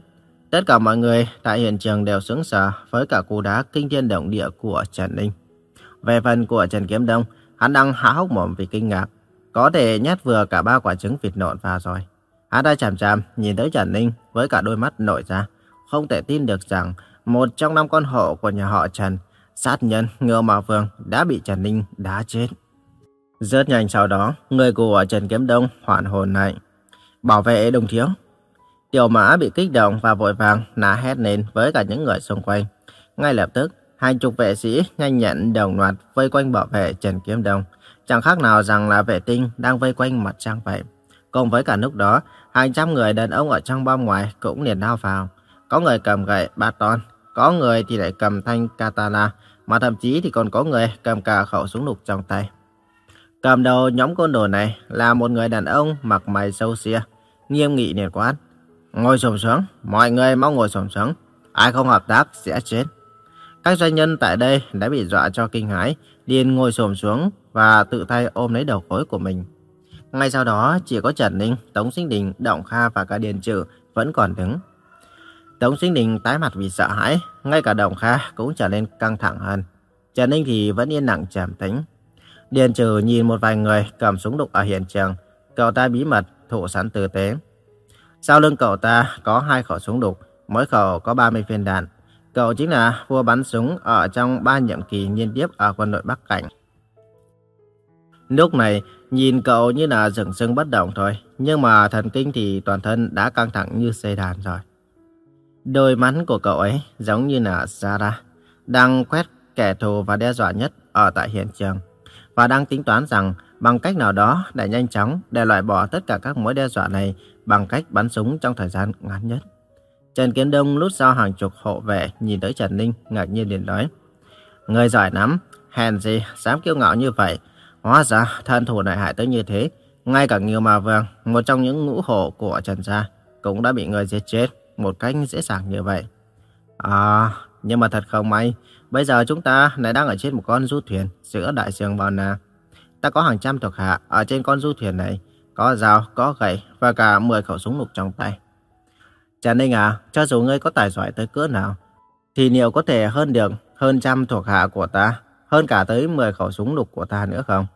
Tất cả mọi người tại hiện trường đều sững sờ với cả cú đá kinh thiên động địa của Trần Ninh. Về phần của Trần Kiếm Đông, hắn đang há hốc mồm vì kinh ngạc. Có thể nhét vừa cả ba quả trứng vịt nộn vào rồi. Hắn ta chằm chằm nhìn tới Trần Ninh với cả đôi mắt nổi ra. Không thể tin được rằng một trong năm con hộ của nhà họ Trần, sát nhân Ngưu Ma Vương đã bị Trần Ninh đá chết. Rất nhanh sau đó, người của Trần Kiếm Đông hoàn hồn lại. Bảo vệ đồng thiếu. Tiểu mã bị kích động và vội vàng nã hét lên với cả những người xung quanh. Ngay lập tức, hai chục vệ sĩ nhanh nhẹn đồng loạt vây quanh bảo vệ Trần Kiếm Đông. Chẳng khác nào rằng là vệ tinh đang vây quanh mặt trăng vậy. Cùng với cả lúc đó, hàng trăm người đàn ông ở trong bom ngoài cũng liền lao vào. Có người cầm gậy ba ton, có người thì lại cầm thanh katana, mà thậm chí thì còn có người cầm cả khẩu súng lục trong tay. Cầm đầu nhóm côn đồ này là một người đàn ông mặc mày sâu xia, nghiêm nghị liền quát. Ngồi xổm xuống, mọi người mau ngồi xổm xuống. Ai không hợp tác sẽ chết. Các doanh nhân tại đây đã bị dọa cho kinh hãi, liền ngồi xổm xuống và tự tay ôm lấy đầu khối của mình. Ngay sau đó, chỉ có Trần Ninh, Tống Sinh Đình, Động Kha và cả Điền Trừ vẫn còn đứng. Tống Sinh Đình tái mặt vì sợ hãi, ngay cả Động Kha cũng trở nên căng thẳng hơn. Trần Ninh thì vẫn yên lặng trầm tĩnh. Điền Trừ nhìn một vài người cầm súng đục ở hiện trường, cậu ta bí mật thủ sẵn tư tế. Sau lưng cậu ta có hai khẩu súng đục, mỗi khẩu có 30 viên đạn. Cậu chính là vua bắn súng ở trong ba nhiệm kỳ liên tiếp ở quân đội Bắc Cảnh. Lúc này, nhìn cậu như là dựng sưng bất động thôi, nhưng mà thần kinh thì toàn thân đã căng thẳng như dây đàn rồi. Đôi mắt của cậu ấy giống như là Zara, đang quét kẻ thù và đe dọa nhất ở tại hiện trường, và đang tính toán rằng bằng cách nào đó để nhanh chóng để loại bỏ tất cả các mối đe dọa này bằng cách bắn súng trong thời gian ngắn nhất. Trần Kiến Đông lút sau hàng chục hộ vệ nhìn tới Trần Ninh ngạc nhiên liền nói. Người giỏi lắm, hèn gì, dám kiêu ngạo như vậy. Hóa ra thân thủ đại hại tới như thế. Ngay cả Nghiêu Ma Vương, một trong những ngũ hộ của Trần Gia, cũng đã bị người giết chết một cách dễ dàng như vậy. À, nhưng mà thật không may, bây giờ chúng ta lại đang ở trên một con du thuyền giữa đại dương bao la. Ta có hàng trăm thuộc hạ ở trên con du thuyền này, có dao, có gậy và cả 10 khẩu súng lục trong tay. Trần Ninh à, cho dù ngươi có tài giỏi tới cỡ nào, thì liệu có thể hơn được hơn trăm thuộc hạ của ta, hơn cả tới 10 khẩu súng lục của ta nữa không?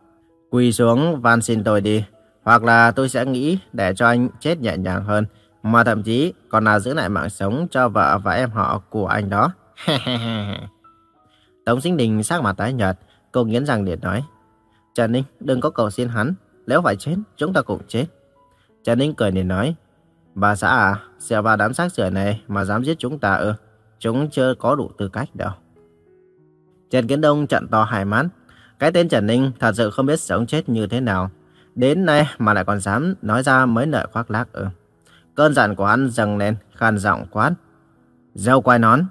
Quỳ xuống van xin tôi đi, hoặc là tôi sẽ nghĩ để cho anh chết nhẹ nhàng hơn, mà thậm chí còn là giữ lại mạng sống cho vợ và em họ của anh đó. [laughs] Tống Sinh Đình sắc mặt tái nhợt, cô nghiến răng điện nói. Trần Ninh, đừng có cầu xin hắn, nếu phải chết, chúng ta cũng chết. Trần Ninh cười liền nói, bà xã à, dựa vào đám xác sửa này mà dám giết chúng ta ư, chúng chưa có đủ tư cách đâu. Trần Kiến Đông trận to hai mắt, cái tên Trần Ninh thật sự không biết sống chết như thế nào. Đến nay mà lại còn dám nói ra mấy lời khoác lác ư. Cơn giận của hắn dâng lên, khàn giọng quát. Dâu quai nón.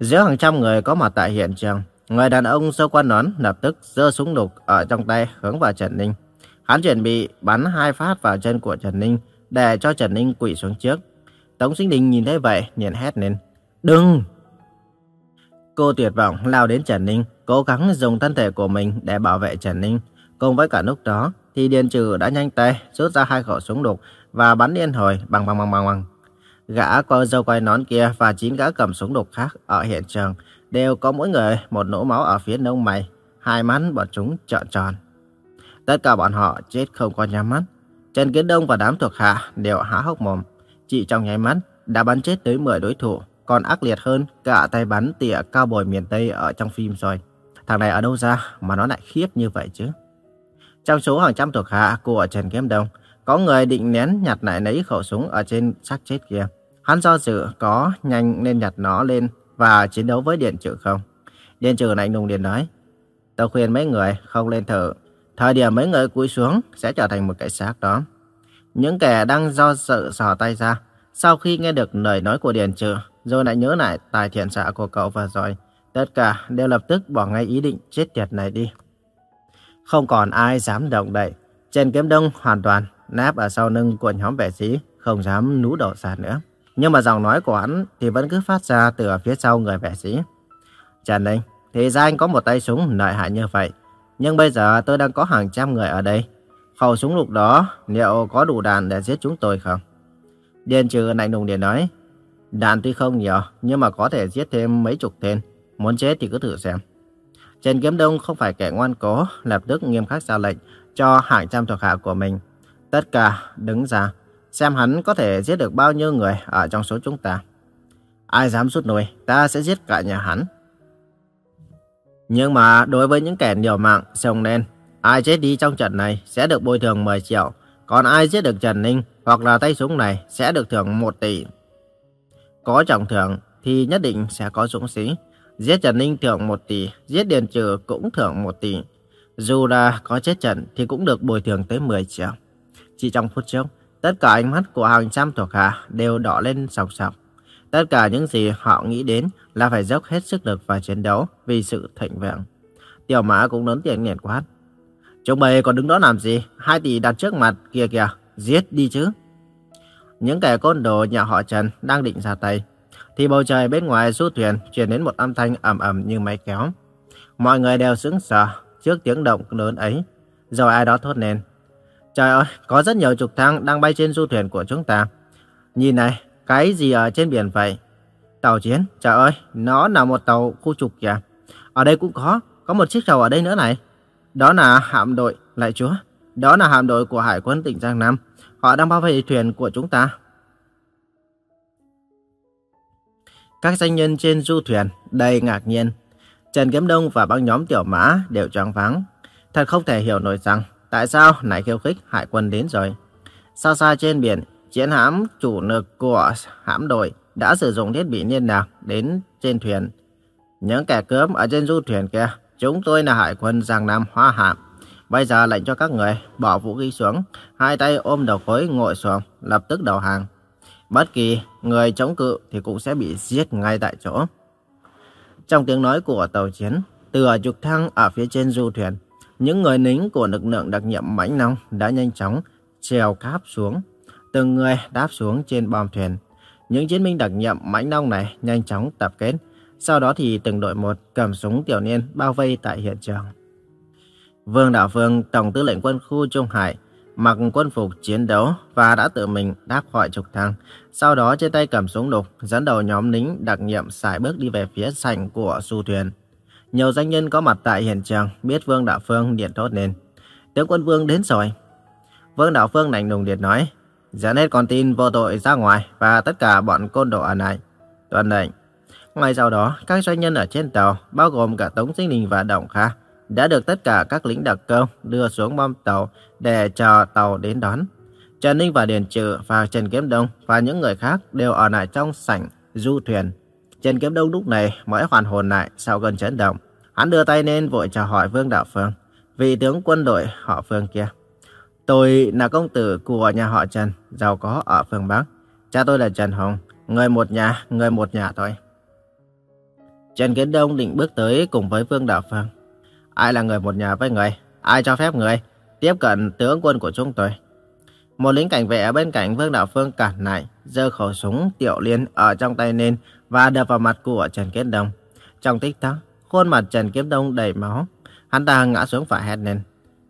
Giữa hàng trăm người có mặt tại hiện trường, người đàn ông dâu quai nón lập tức giơ súng lục ở trong tay hướng vào Trần Ninh. Hắn chuẩn bị bắn hai phát vào chân của Trần Ninh để cho Trần Ninh quỵ xuống trước. Tống Sinh Đình nhìn thấy vậy, liền hét lên. Đừng! Cô tuyệt vọng lao đến Trần Ninh, cố gắng dùng thân thể của mình để bảo vệ Trần Ninh. Cùng với cả lúc đó, thì Điền Trừ đã nhanh tay rút ra hai khẩu súng đục và bắn liên hồi bằng bằng bằng bằng bằng. Gã có dâu quay nón kia và chín gã cầm súng đục khác ở hiện trường đều có mỗi người một nỗ máu ở phía nông mày, hai mắt bọn chúng trợn tròn. Tất cả bọn họ chết không có nhắm mắt. Trần Kiến Đông và đám thuộc hạ đều há hốc mồm. Chỉ trong nháy mắt đã bắn chết tới 10 đối thủ, còn ác liệt hơn cả tay bắn tỉa cao bồi miền Tây ở trong phim rồi. Thằng này ở đâu ra mà nó lại khiếp như vậy chứ? Trong số hàng trăm thuộc hạ của Trần Kiếm Đông, có người định nén nhặt lại lấy khẩu súng ở trên xác chết kia. Hắn do dự có nhanh nên nhặt nó lên và chiến đấu với Điện Trừ không. Điện Trừ lạnh lùng điện nói, tôi khuyên mấy người không lên thử. Thời điểm mấy người cúi xuống sẽ trở thành một cái xác đó. Những kẻ đang do sợ sò tay ra, sau khi nghe được lời nói của Điền Trừ, rồi lại nhớ lại tài thiện xạ của cậu và rồi, tất cả đều lập tức bỏ ngay ý định chết tiệt này đi. Không còn ai dám động đậy. Trần Kiếm Đông hoàn toàn náp ở sau lưng của nhóm vệ sĩ, không dám nú đổ sàn nữa. Nhưng mà giọng nói của hắn thì vẫn cứ phát ra từ phía sau người vệ sĩ. Trần Ninh, thì ra anh có một tay súng lợi hại như vậy. Nhưng bây giờ tôi đang có hàng trăm người ở đây. Khẩu súng lục đó liệu có đủ đạn để giết chúng tôi không? Điền trừ lạnh lùng để nói. Đạn tuy không nhiều nhưng mà có thể giết thêm mấy chục tên. Muốn chết thì cứ thử xem. Trần Kiếm Đông không phải kẻ ngoan cố, lập tức nghiêm khắc ra lệnh cho hàng trăm thuộc hạ của mình. Tất cả đứng ra, xem hắn có thể giết được bao nhiêu người ở trong số chúng ta. Ai dám rút lui, ta sẽ giết cả nhà hắn. Nhưng mà đối với những kẻ liều mạng, sông nên ai chết đi trong trận này sẽ được bồi thường 10 triệu. Còn ai giết được Trần Ninh hoặc là tay súng này sẽ được thưởng 1 tỷ. Có trọng thưởng thì nhất định sẽ có dũng sĩ. Giết Trần Ninh thưởng 1 tỷ, giết Điền Trừ cũng thưởng 1 tỷ. Dù là có chết trận thì cũng được bồi thường tới 10 triệu. Chỉ trong phút chốc, tất cả ánh mắt của hàng trăm thuộc hạ đều đỏ lên sọc sọc. Tất cả những gì họ nghĩ đến là phải dốc hết sức lực và chiến đấu vì sự thịnh vượng. Tiểu mã cũng lớn tiếng nghiền quát. Chúng mày còn đứng đó làm gì? Hai tỷ đặt trước mặt kìa kìa, giết đi chứ. Những kẻ côn đồ nhà họ Trần đang định ra tay. Thì bầu trời bên ngoài du thuyền truyền đến một âm thanh ầm ầm như máy kéo. Mọi người đều sững sờ trước tiếng động lớn ấy. Rồi ai đó thốt lên. Trời ơi, có rất nhiều trục thăng đang bay trên du thuyền của chúng ta. Nhìn này, cái gì ở trên biển vậy? Tàu chiến, trời ơi, nó là một tàu khu trục kìa. Ở đây cũng có, có một chiếc tàu ở đây nữa này. Đó là hạm đội, lại chúa. Đó là hạm đội của Hải quân tỉnh Giang Nam. Họ đang bao vây thuyền của chúng ta. Các doanh nhân trên du thuyền đầy ngạc nhiên. Trần Kiếm Đông và băng nhóm tiểu mã đều choáng váng. Thật không thể hiểu nổi rằng tại sao lại khiêu khích hải quân đến rồi. Xa xa trên biển, chiến hãm chủ lực của hãm đội đã sử dụng thiết bị liên lạc đến trên thuyền. Những kẻ cướp ở trên du thuyền kia, chúng tôi là hải quân Giang Nam Hoa Hạm. Bây giờ lệnh cho các người bỏ vũ khí xuống, hai tay ôm đầu khối ngồi xuống, lập tức đầu hàng. Bất kỳ người chống cự thì cũng sẽ bị giết ngay tại chỗ. Trong tiếng nói của tàu chiến, từ ở trục thăng ở phía trên du thuyền, những người lính của lực lượng đặc nhiệm Mãnh nông đã nhanh chóng trèo cáp xuống. Từng người đáp xuống trên bom thuyền. Những chiến binh đặc nhiệm Mãnh nông này nhanh chóng tập kết. Sau đó thì từng đội một cầm súng tiểu niên bao vây tại hiện trường. Vương Đạo Phương, Tổng tư lệnh quân khu Trung Hải, mặc quân phục chiến đấu và đã tự mình đáp khỏi trục thăng. Sau đó trên tay cầm súng đục dẫn đầu nhóm lính đặc nhiệm xài bước đi về phía sảnh của du thuyền. Nhiều doanh nhân có mặt tại hiện trường biết Vương Đạo Phương điện thốt lên. Tướng quân Vương đến rồi. Vương Đạo Phương lạnh lùng điện nói, dẫn hết con tin vô tội ra ngoài và tất cả bọn côn đồ ở này. Tuân lệnh. Ngay sau đó, các doanh nhân ở trên tàu, bao gồm cả Tống Sinh Đình và Đồng Kha, đã được tất cả các lính đặc công đưa xuống bom tàu để chờ tàu đến đón. Trần Ninh và Điền Trừ và Trần Kiếm Đông và những người khác đều ở lại trong sảnh du thuyền. Trần Kiếm Đông lúc này mới hoàn hồn lại sau cơn chấn động. Hắn đưa tay lên vội chào hỏi Vương Đạo Phương, vị tướng quân đội họ Phương kia. Tôi là công tử của nhà họ Trần, giàu có ở phương Bắc. Cha tôi là Trần Hồng, người một nhà, người một nhà thôi. Trần Kiến Đông định bước tới cùng với Vương Đạo Phương. Ai là người một nhà với người? Ai cho phép người tiếp cận tướng quân của chúng tôi? Một lính cảnh vệ ở bên cạnh Vương Đạo Phương cản lại, giơ khẩu súng tiểu liên ở trong tay lên và đập vào mặt của Trần Kiến Đông. Trong tích tắc, khuôn mặt Trần Kiến Đông đầy máu. Hắn ta ngã xuống phải hét lên.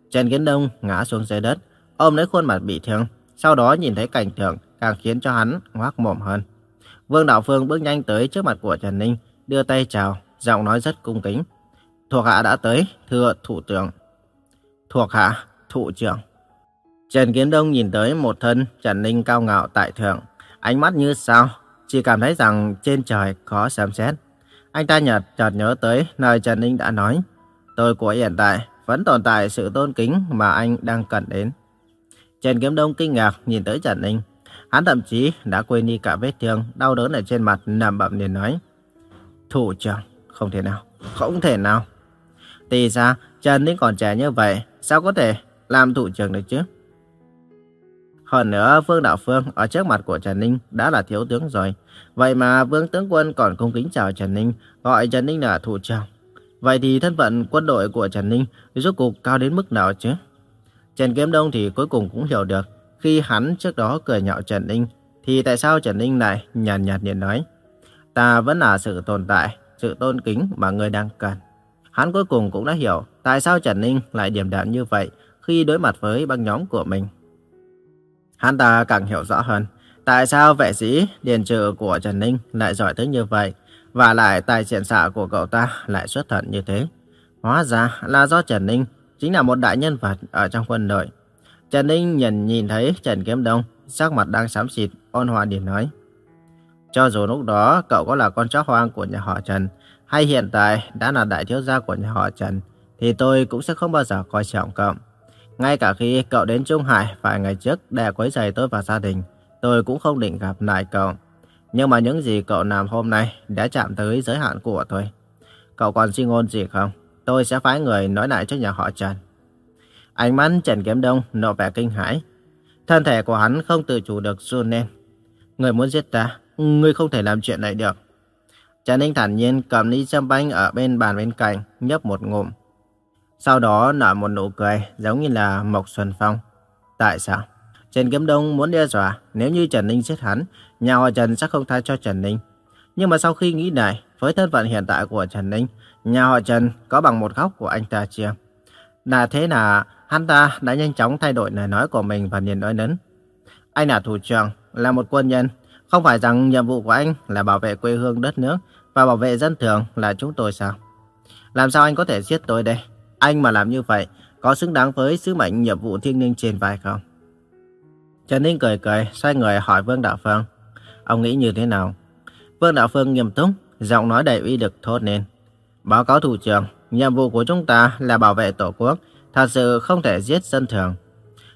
Trần Kiến Đông ngã xuống dưới đất, ôm lấy khuôn mặt bị thương. Sau đó nhìn thấy cảnh tượng càng khiến cho hắn ngoác mồm hơn. Vương Đạo Phương bước nhanh tới trước mặt của Trần Ninh, đưa tay chào, giọng nói rất cung kính. Thuộc hạ đã tới, thưa thủ trưởng. Thuộc hạ, thủ trưởng. Trần Kiến Đông nhìn tới một thân Trần Ninh cao ngạo tại thượng, ánh mắt như sao, chỉ cảm thấy rằng trên trời khó xem xét Anh ta nhật chợt nhớ tới lời Trần Ninh đã nói, tôi của hiện tại vẫn tồn tại sự tôn kính mà anh đang cần đến. Trần Kiếm Đông kinh ngạc nhìn tới Trần Ninh, hắn thậm chí đã quên đi cả vết thương đau đớn ở trên mặt nằm bậm liền nói, thủ trưởng, không thể nào, không thể nào. Thì ra Trần Ninh còn trẻ như vậy, sao có thể làm thủ trưởng được chứ? Hơn nữa, Vương Đạo Phương ở trước mặt của Trần Ninh đã là thiếu tướng rồi. Vậy mà Vương Tướng Quân còn cung kính chào Trần Ninh, gọi Trần Ninh là thủ trưởng. Vậy thì thân phận quân đội của Trần Ninh rốt cuộc cao đến mức nào chứ? Trần Kiếm Đông thì cuối cùng cũng hiểu được, khi hắn trước đó cười nhạo Trần Ninh, thì tại sao Trần Ninh lại nhàn nhạt nhạt nói, ta vẫn là sự tồn tại, sự tôn kính mà người đang cần. Hắn cuối cùng cũng đã hiểu tại sao Trần Ninh lại điềm đạm như vậy khi đối mặt với băng nhóm của mình. Hắn ta càng hiểu rõ hơn tại sao vệ sĩ điền trừ của Trần Ninh lại giỏi tới như vậy và lại tài triển xạ của cậu ta lại xuất thần như thế. Hóa ra là do Trần Ninh chính là một đại nhân vật ở trong quân đội. Trần Ninh nhìn nhìn thấy Trần Kiếm Đông, sắc mặt đang xám xịt, ôn hòa điền nói. Cho dù lúc đó cậu có là con chó hoang của nhà họ Trần hay hiện tại đã là đại thiếu gia của nhà họ Trần thì tôi cũng sẽ không bao giờ coi trọng cậu. Ngay cả khi cậu đến Trung Hải vài ngày trước để quấy rầy tôi và gia đình, tôi cũng không định gặp lại cậu. Nhưng mà những gì cậu làm hôm nay đã chạm tới giới hạn của tôi. Cậu còn xin ngôn gì không? Tôi sẽ phái người nói lại cho nhà họ Trần. Ánh mắt Trần Kiếm Đông nộ vẻ kinh hãi. Thân thể của hắn không tự chủ được run lên. Người muốn giết ta, người không thể làm chuyện này được. Trần Ninh thản nhiên cầm ly châm banh ở bên bàn bên cạnh, nhấp một ngụm. Sau đó nở một nụ cười giống như là Mộc Xuân Phong. Tại sao? Trần Kiếm Đông muốn đe dọa nếu như Trần Ninh giết hắn, nhà họ Trần sẽ không tha cho Trần Ninh. Nhưng mà sau khi nghĩ lại, với thân phận hiện tại của Trần Ninh, nhà họ Trần có bằng một góc của anh ta chưa? Là thế là hắn ta đã nhanh chóng thay đổi lời nói của mình và liền nói nấn. Anh là thủ trưởng, là một quân nhân. Không phải rằng nhiệm vụ của anh là bảo vệ quê hương đất nước và bảo vệ dân thường là chúng tôi sao? Làm sao anh có thể giết tôi đây? Anh mà làm như vậy, có xứng đáng với sứ mệnh nhiệm vụ thiêng liêng trên vai không? Trần Ninh cười cười, xoay người hỏi Vương Đạo Phương. Ông nghĩ như thế nào? Vương Đạo Phương nghiêm túc, giọng nói đầy uy lực thốt lên. Báo cáo thủ trưởng, nhiệm vụ của chúng ta là bảo vệ Tổ quốc, thật sự không thể giết dân thường.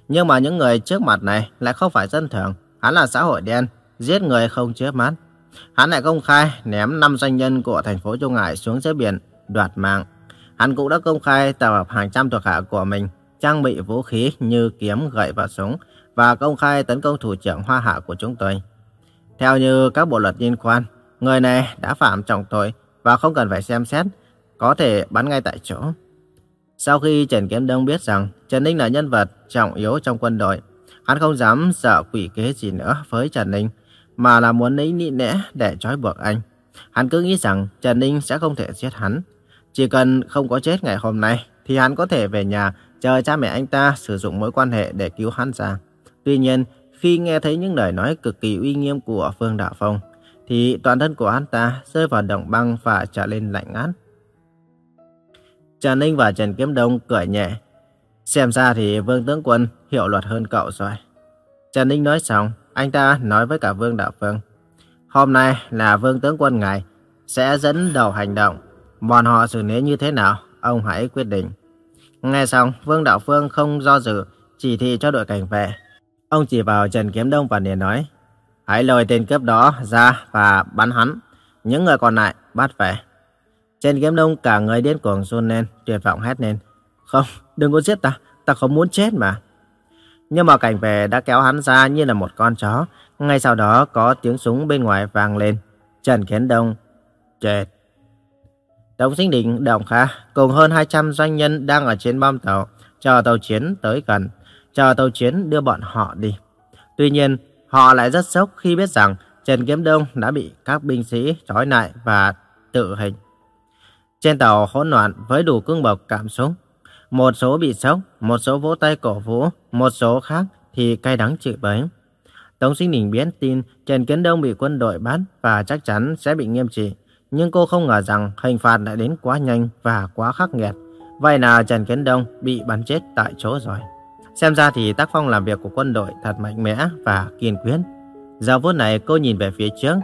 Nhưng mà những người trước mặt này lại không phải dân thường, hắn là xã hội đen, giết người không chớp mắt. Hắn lại công khai ném năm doanh nhân của thành phố Trung Hải xuống dưới biển, đoạt mạng. Hắn cũng đã công khai tập hợp hàng trăm thuộc hạ của mình, trang bị vũ khí như kiếm, gậy và súng, và công khai tấn công thủ trưởng Hoa Hạ của chúng tôi. Theo như các bộ luật liên quan, người này đã phạm trọng tội và không cần phải xem xét, có thể bắn ngay tại chỗ. Sau khi Trần Kiếm Đông biết rằng Trần Ninh là nhân vật trọng yếu trong quân đội, hắn không dám sợ quỷ kế gì nữa với Trần Ninh, mà là muốn lấy nị nẽ để trói buộc anh. Hắn cứ nghĩ rằng Trần Ninh sẽ không thể giết hắn. Chỉ cần không có chết ngày hôm nay, thì hắn có thể về nhà chờ cha mẹ anh ta sử dụng mối quan hệ để cứu hắn ra. Tuy nhiên, khi nghe thấy những lời nói cực kỳ uy nghiêm của Phương Đạo Phong, thì toàn thân của hắn ta rơi vào động băng và trở lên lạnh ngắt. Trần Ninh và Trần Kiếm Đông cười nhẹ. Xem ra thì Vương Tướng Quân hiệu luật hơn cậu rồi. Trần Ninh nói xong, anh ta nói với cả Vương Đạo Phương. Hôm nay là Vương Tướng Quân ngài sẽ dẫn đầu hành động. Bọn họ xử lý như thế nào, ông hãy quyết định. Nghe xong, Vương Đạo Phương không do dự, chỉ thị cho đội cảnh vệ. Ông chỉ vào Trần Kiếm Đông và liền nói, hãy lôi tên cướp đó ra và bắn hắn. Những người còn lại bắt về. Trần Kiếm Đông cả người điên cuồng run lên, tuyệt vọng hét lên. Không, đừng có giết ta, ta không muốn chết mà. Nhưng mà cảnh vệ đã kéo hắn ra như là một con chó. Ngay sau đó có tiếng súng bên ngoài vang lên. Trần Kiến Đông chết. Tống Sinh Đình, Đồng Kha cùng hơn 200 doanh nhân đang ở trên bom tàu, chờ tàu chiến tới gần, chờ tàu chiến đưa bọn họ đi. Tuy nhiên, họ lại rất sốc khi biết rằng Trần Kiếm Đông đã bị các binh sĩ trói lại và tự hình. Trên tàu hỗn loạn với đủ cương bậc cảm xúc. Một số bị sốc, một số vỗ tay cổ vũ, một số khác thì cay đắng chịu bới. Tống Sinh Đình biết tin Trần Kiến Đông bị quân đội bắt và chắc chắn sẽ bị nghiêm trị. Nhưng cô không ngờ rằng hình phạt đã đến quá nhanh và quá khắc nghiệt. Vậy là Trần Kiến Đông bị bắn chết tại chỗ rồi. Xem ra thì tác phong làm việc của quân đội thật mạnh mẽ và kiên quyết. Giờ phút này cô nhìn về phía trước.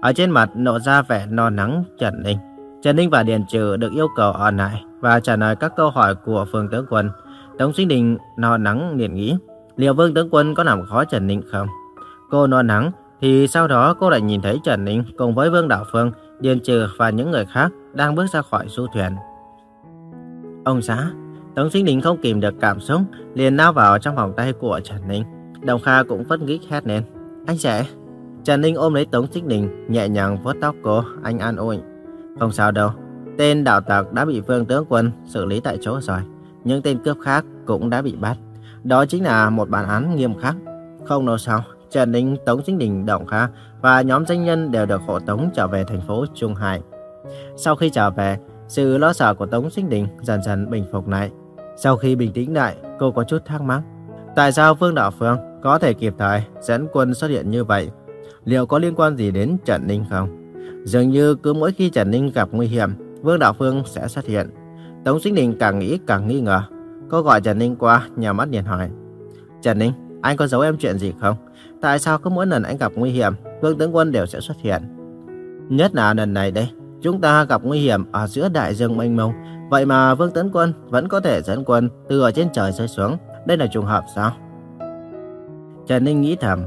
Ở trên mặt nộ ra vẻ no nắng Trần Ninh. Trần Ninh và Điền Trừ được yêu cầu ở lại và trả lời các câu hỏi của Phương Tướng Quân. Tống Sinh Đình no nắng liền nghĩ, liệu Vương Tướng Quân có làm khó Trần Ninh không? Cô no nắng, thì sau đó cô lại nhìn thấy Trần Ninh cùng với Vương Đạo Phương, Điền Trừ và những người khác đang bước ra khỏi du thuyền. Ông xã, Tống Sinh Đình không kìm được cảm xúc, liền lao vào trong vòng tay của Trần Ninh. Đồng Kha cũng phất nghích hét lên. Anh sẽ... Trần Ninh ôm lấy Tống Sinh Đình, nhẹ nhàng vuốt tóc cô, anh an ủi. Không sao đâu, tên đạo tặc đã bị Vương Tướng Quân xử lý tại chỗ rồi. Những tên cướp khác cũng đã bị bắt. Đó chính là một bản án nghiêm khắc. Không lâu sau, Trần Ninh, Tống Chính Đình, Động Kha và nhóm danh nhân đều được hộ tống trở về thành phố Trung Hải. Sau khi trở về, sự lo sợ của Tống Chính Đình dần dần bình phục lại. Sau khi bình tĩnh lại, cô có chút thắc mắc. Tại sao Vương Đạo Phương có thể kịp thời dẫn quân xuất hiện như vậy? Liệu có liên quan gì đến Trần Ninh không? Dường như cứ mỗi khi Trần Ninh gặp nguy hiểm, Vương Đạo Phương sẽ xuất hiện. Tống Sinh Đình càng nghĩ càng nghi ngờ. Cô gọi Trần Ninh qua, nhà mắt liền hỏi. Trần Ninh, anh có giấu em chuyện gì không? Tại sao cứ mỗi lần anh gặp nguy hiểm, Vương Tướng Quân đều sẽ xuất hiện? Nhất là lần này đây, chúng ta gặp nguy hiểm ở giữa đại dương mênh mông. Vậy mà Vương Tướng Quân vẫn có thể dẫn quân từ ở trên trời rơi xuống. Đây là trùng hợp sao? Trần Ninh nghĩ thầm,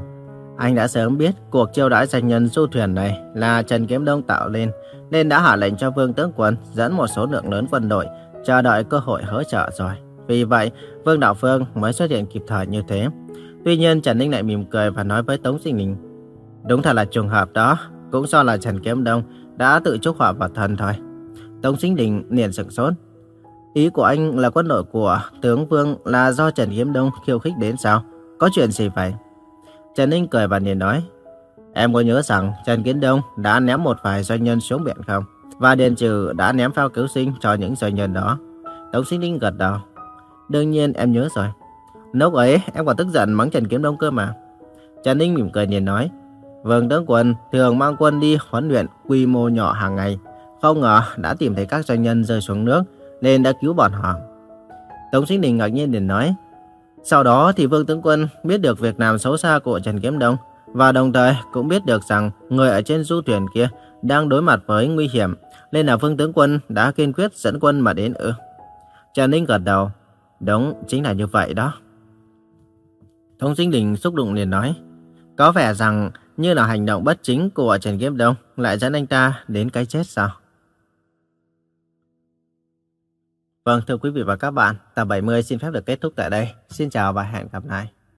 anh đã sớm biết cuộc chiêu đãi danh nhân du thuyền này là Trần Kiếm Đông tạo lên, nên đã hạ lệnh cho Vương Tướng Quân dẫn một số lượng lớn quân đội, chờ đợi cơ hội hỗ trợ rồi. Vì vậy, Vương Đạo Phương mới xuất hiện kịp thời như thế. Tuy nhiên, Trần Ninh lại mỉm cười và nói với Tống Sinh Ninh, đúng thật là trùng hợp đó, cũng do là Trần Kiếm Đông đã tự chúc họa vào thân thôi. Tống Sinh Đình liền sửng sốt. Ý của anh là quân đội của tướng Vương là do Trần Kiếm Đông khiêu khích đến sao? Có chuyện gì vậy? Trần Ninh cười và liền nói, Em có nhớ rằng Trần Kiến Đông đã ném một vài doanh nhân xuống biển không? Và Điền Trừ đã ném phao cứu sinh cho những doanh nhân đó. Tống Sinh Ninh gật đầu. Đương nhiên em nhớ rồi. Lúc ấy em còn tức giận mắng Trần Kiếm Đông cơ mà. Trần Ninh mỉm cười nhìn nói, Vương tướng quân thường mang quân đi huấn luyện quy mô nhỏ hàng ngày. Không ngờ đã tìm thấy các doanh nhân rơi xuống nước nên đã cứu bọn họ. Tống Sinh Đình ngạc nhiên liền nói, sau đó thì Vương Tướng Quân biết được việc làm xấu xa của Trần Kiếm Đông và đồng thời cũng biết được rằng người ở trên du thuyền kia đang đối mặt với nguy hiểm nên là Vương Tướng Quân đã kiên quyết dẫn quân mà đến ư. Trần Ninh gật đầu, đúng chính là như vậy đó. Thông sinh đình xúc động liền nói, có vẻ rằng như là hành động bất chính của Trần Kiếm Đông lại dẫn anh ta đến cái chết sao? Vâng, thưa quý vị và các bạn, tập 70 xin phép được kết thúc tại đây. Xin chào và hẹn gặp lại.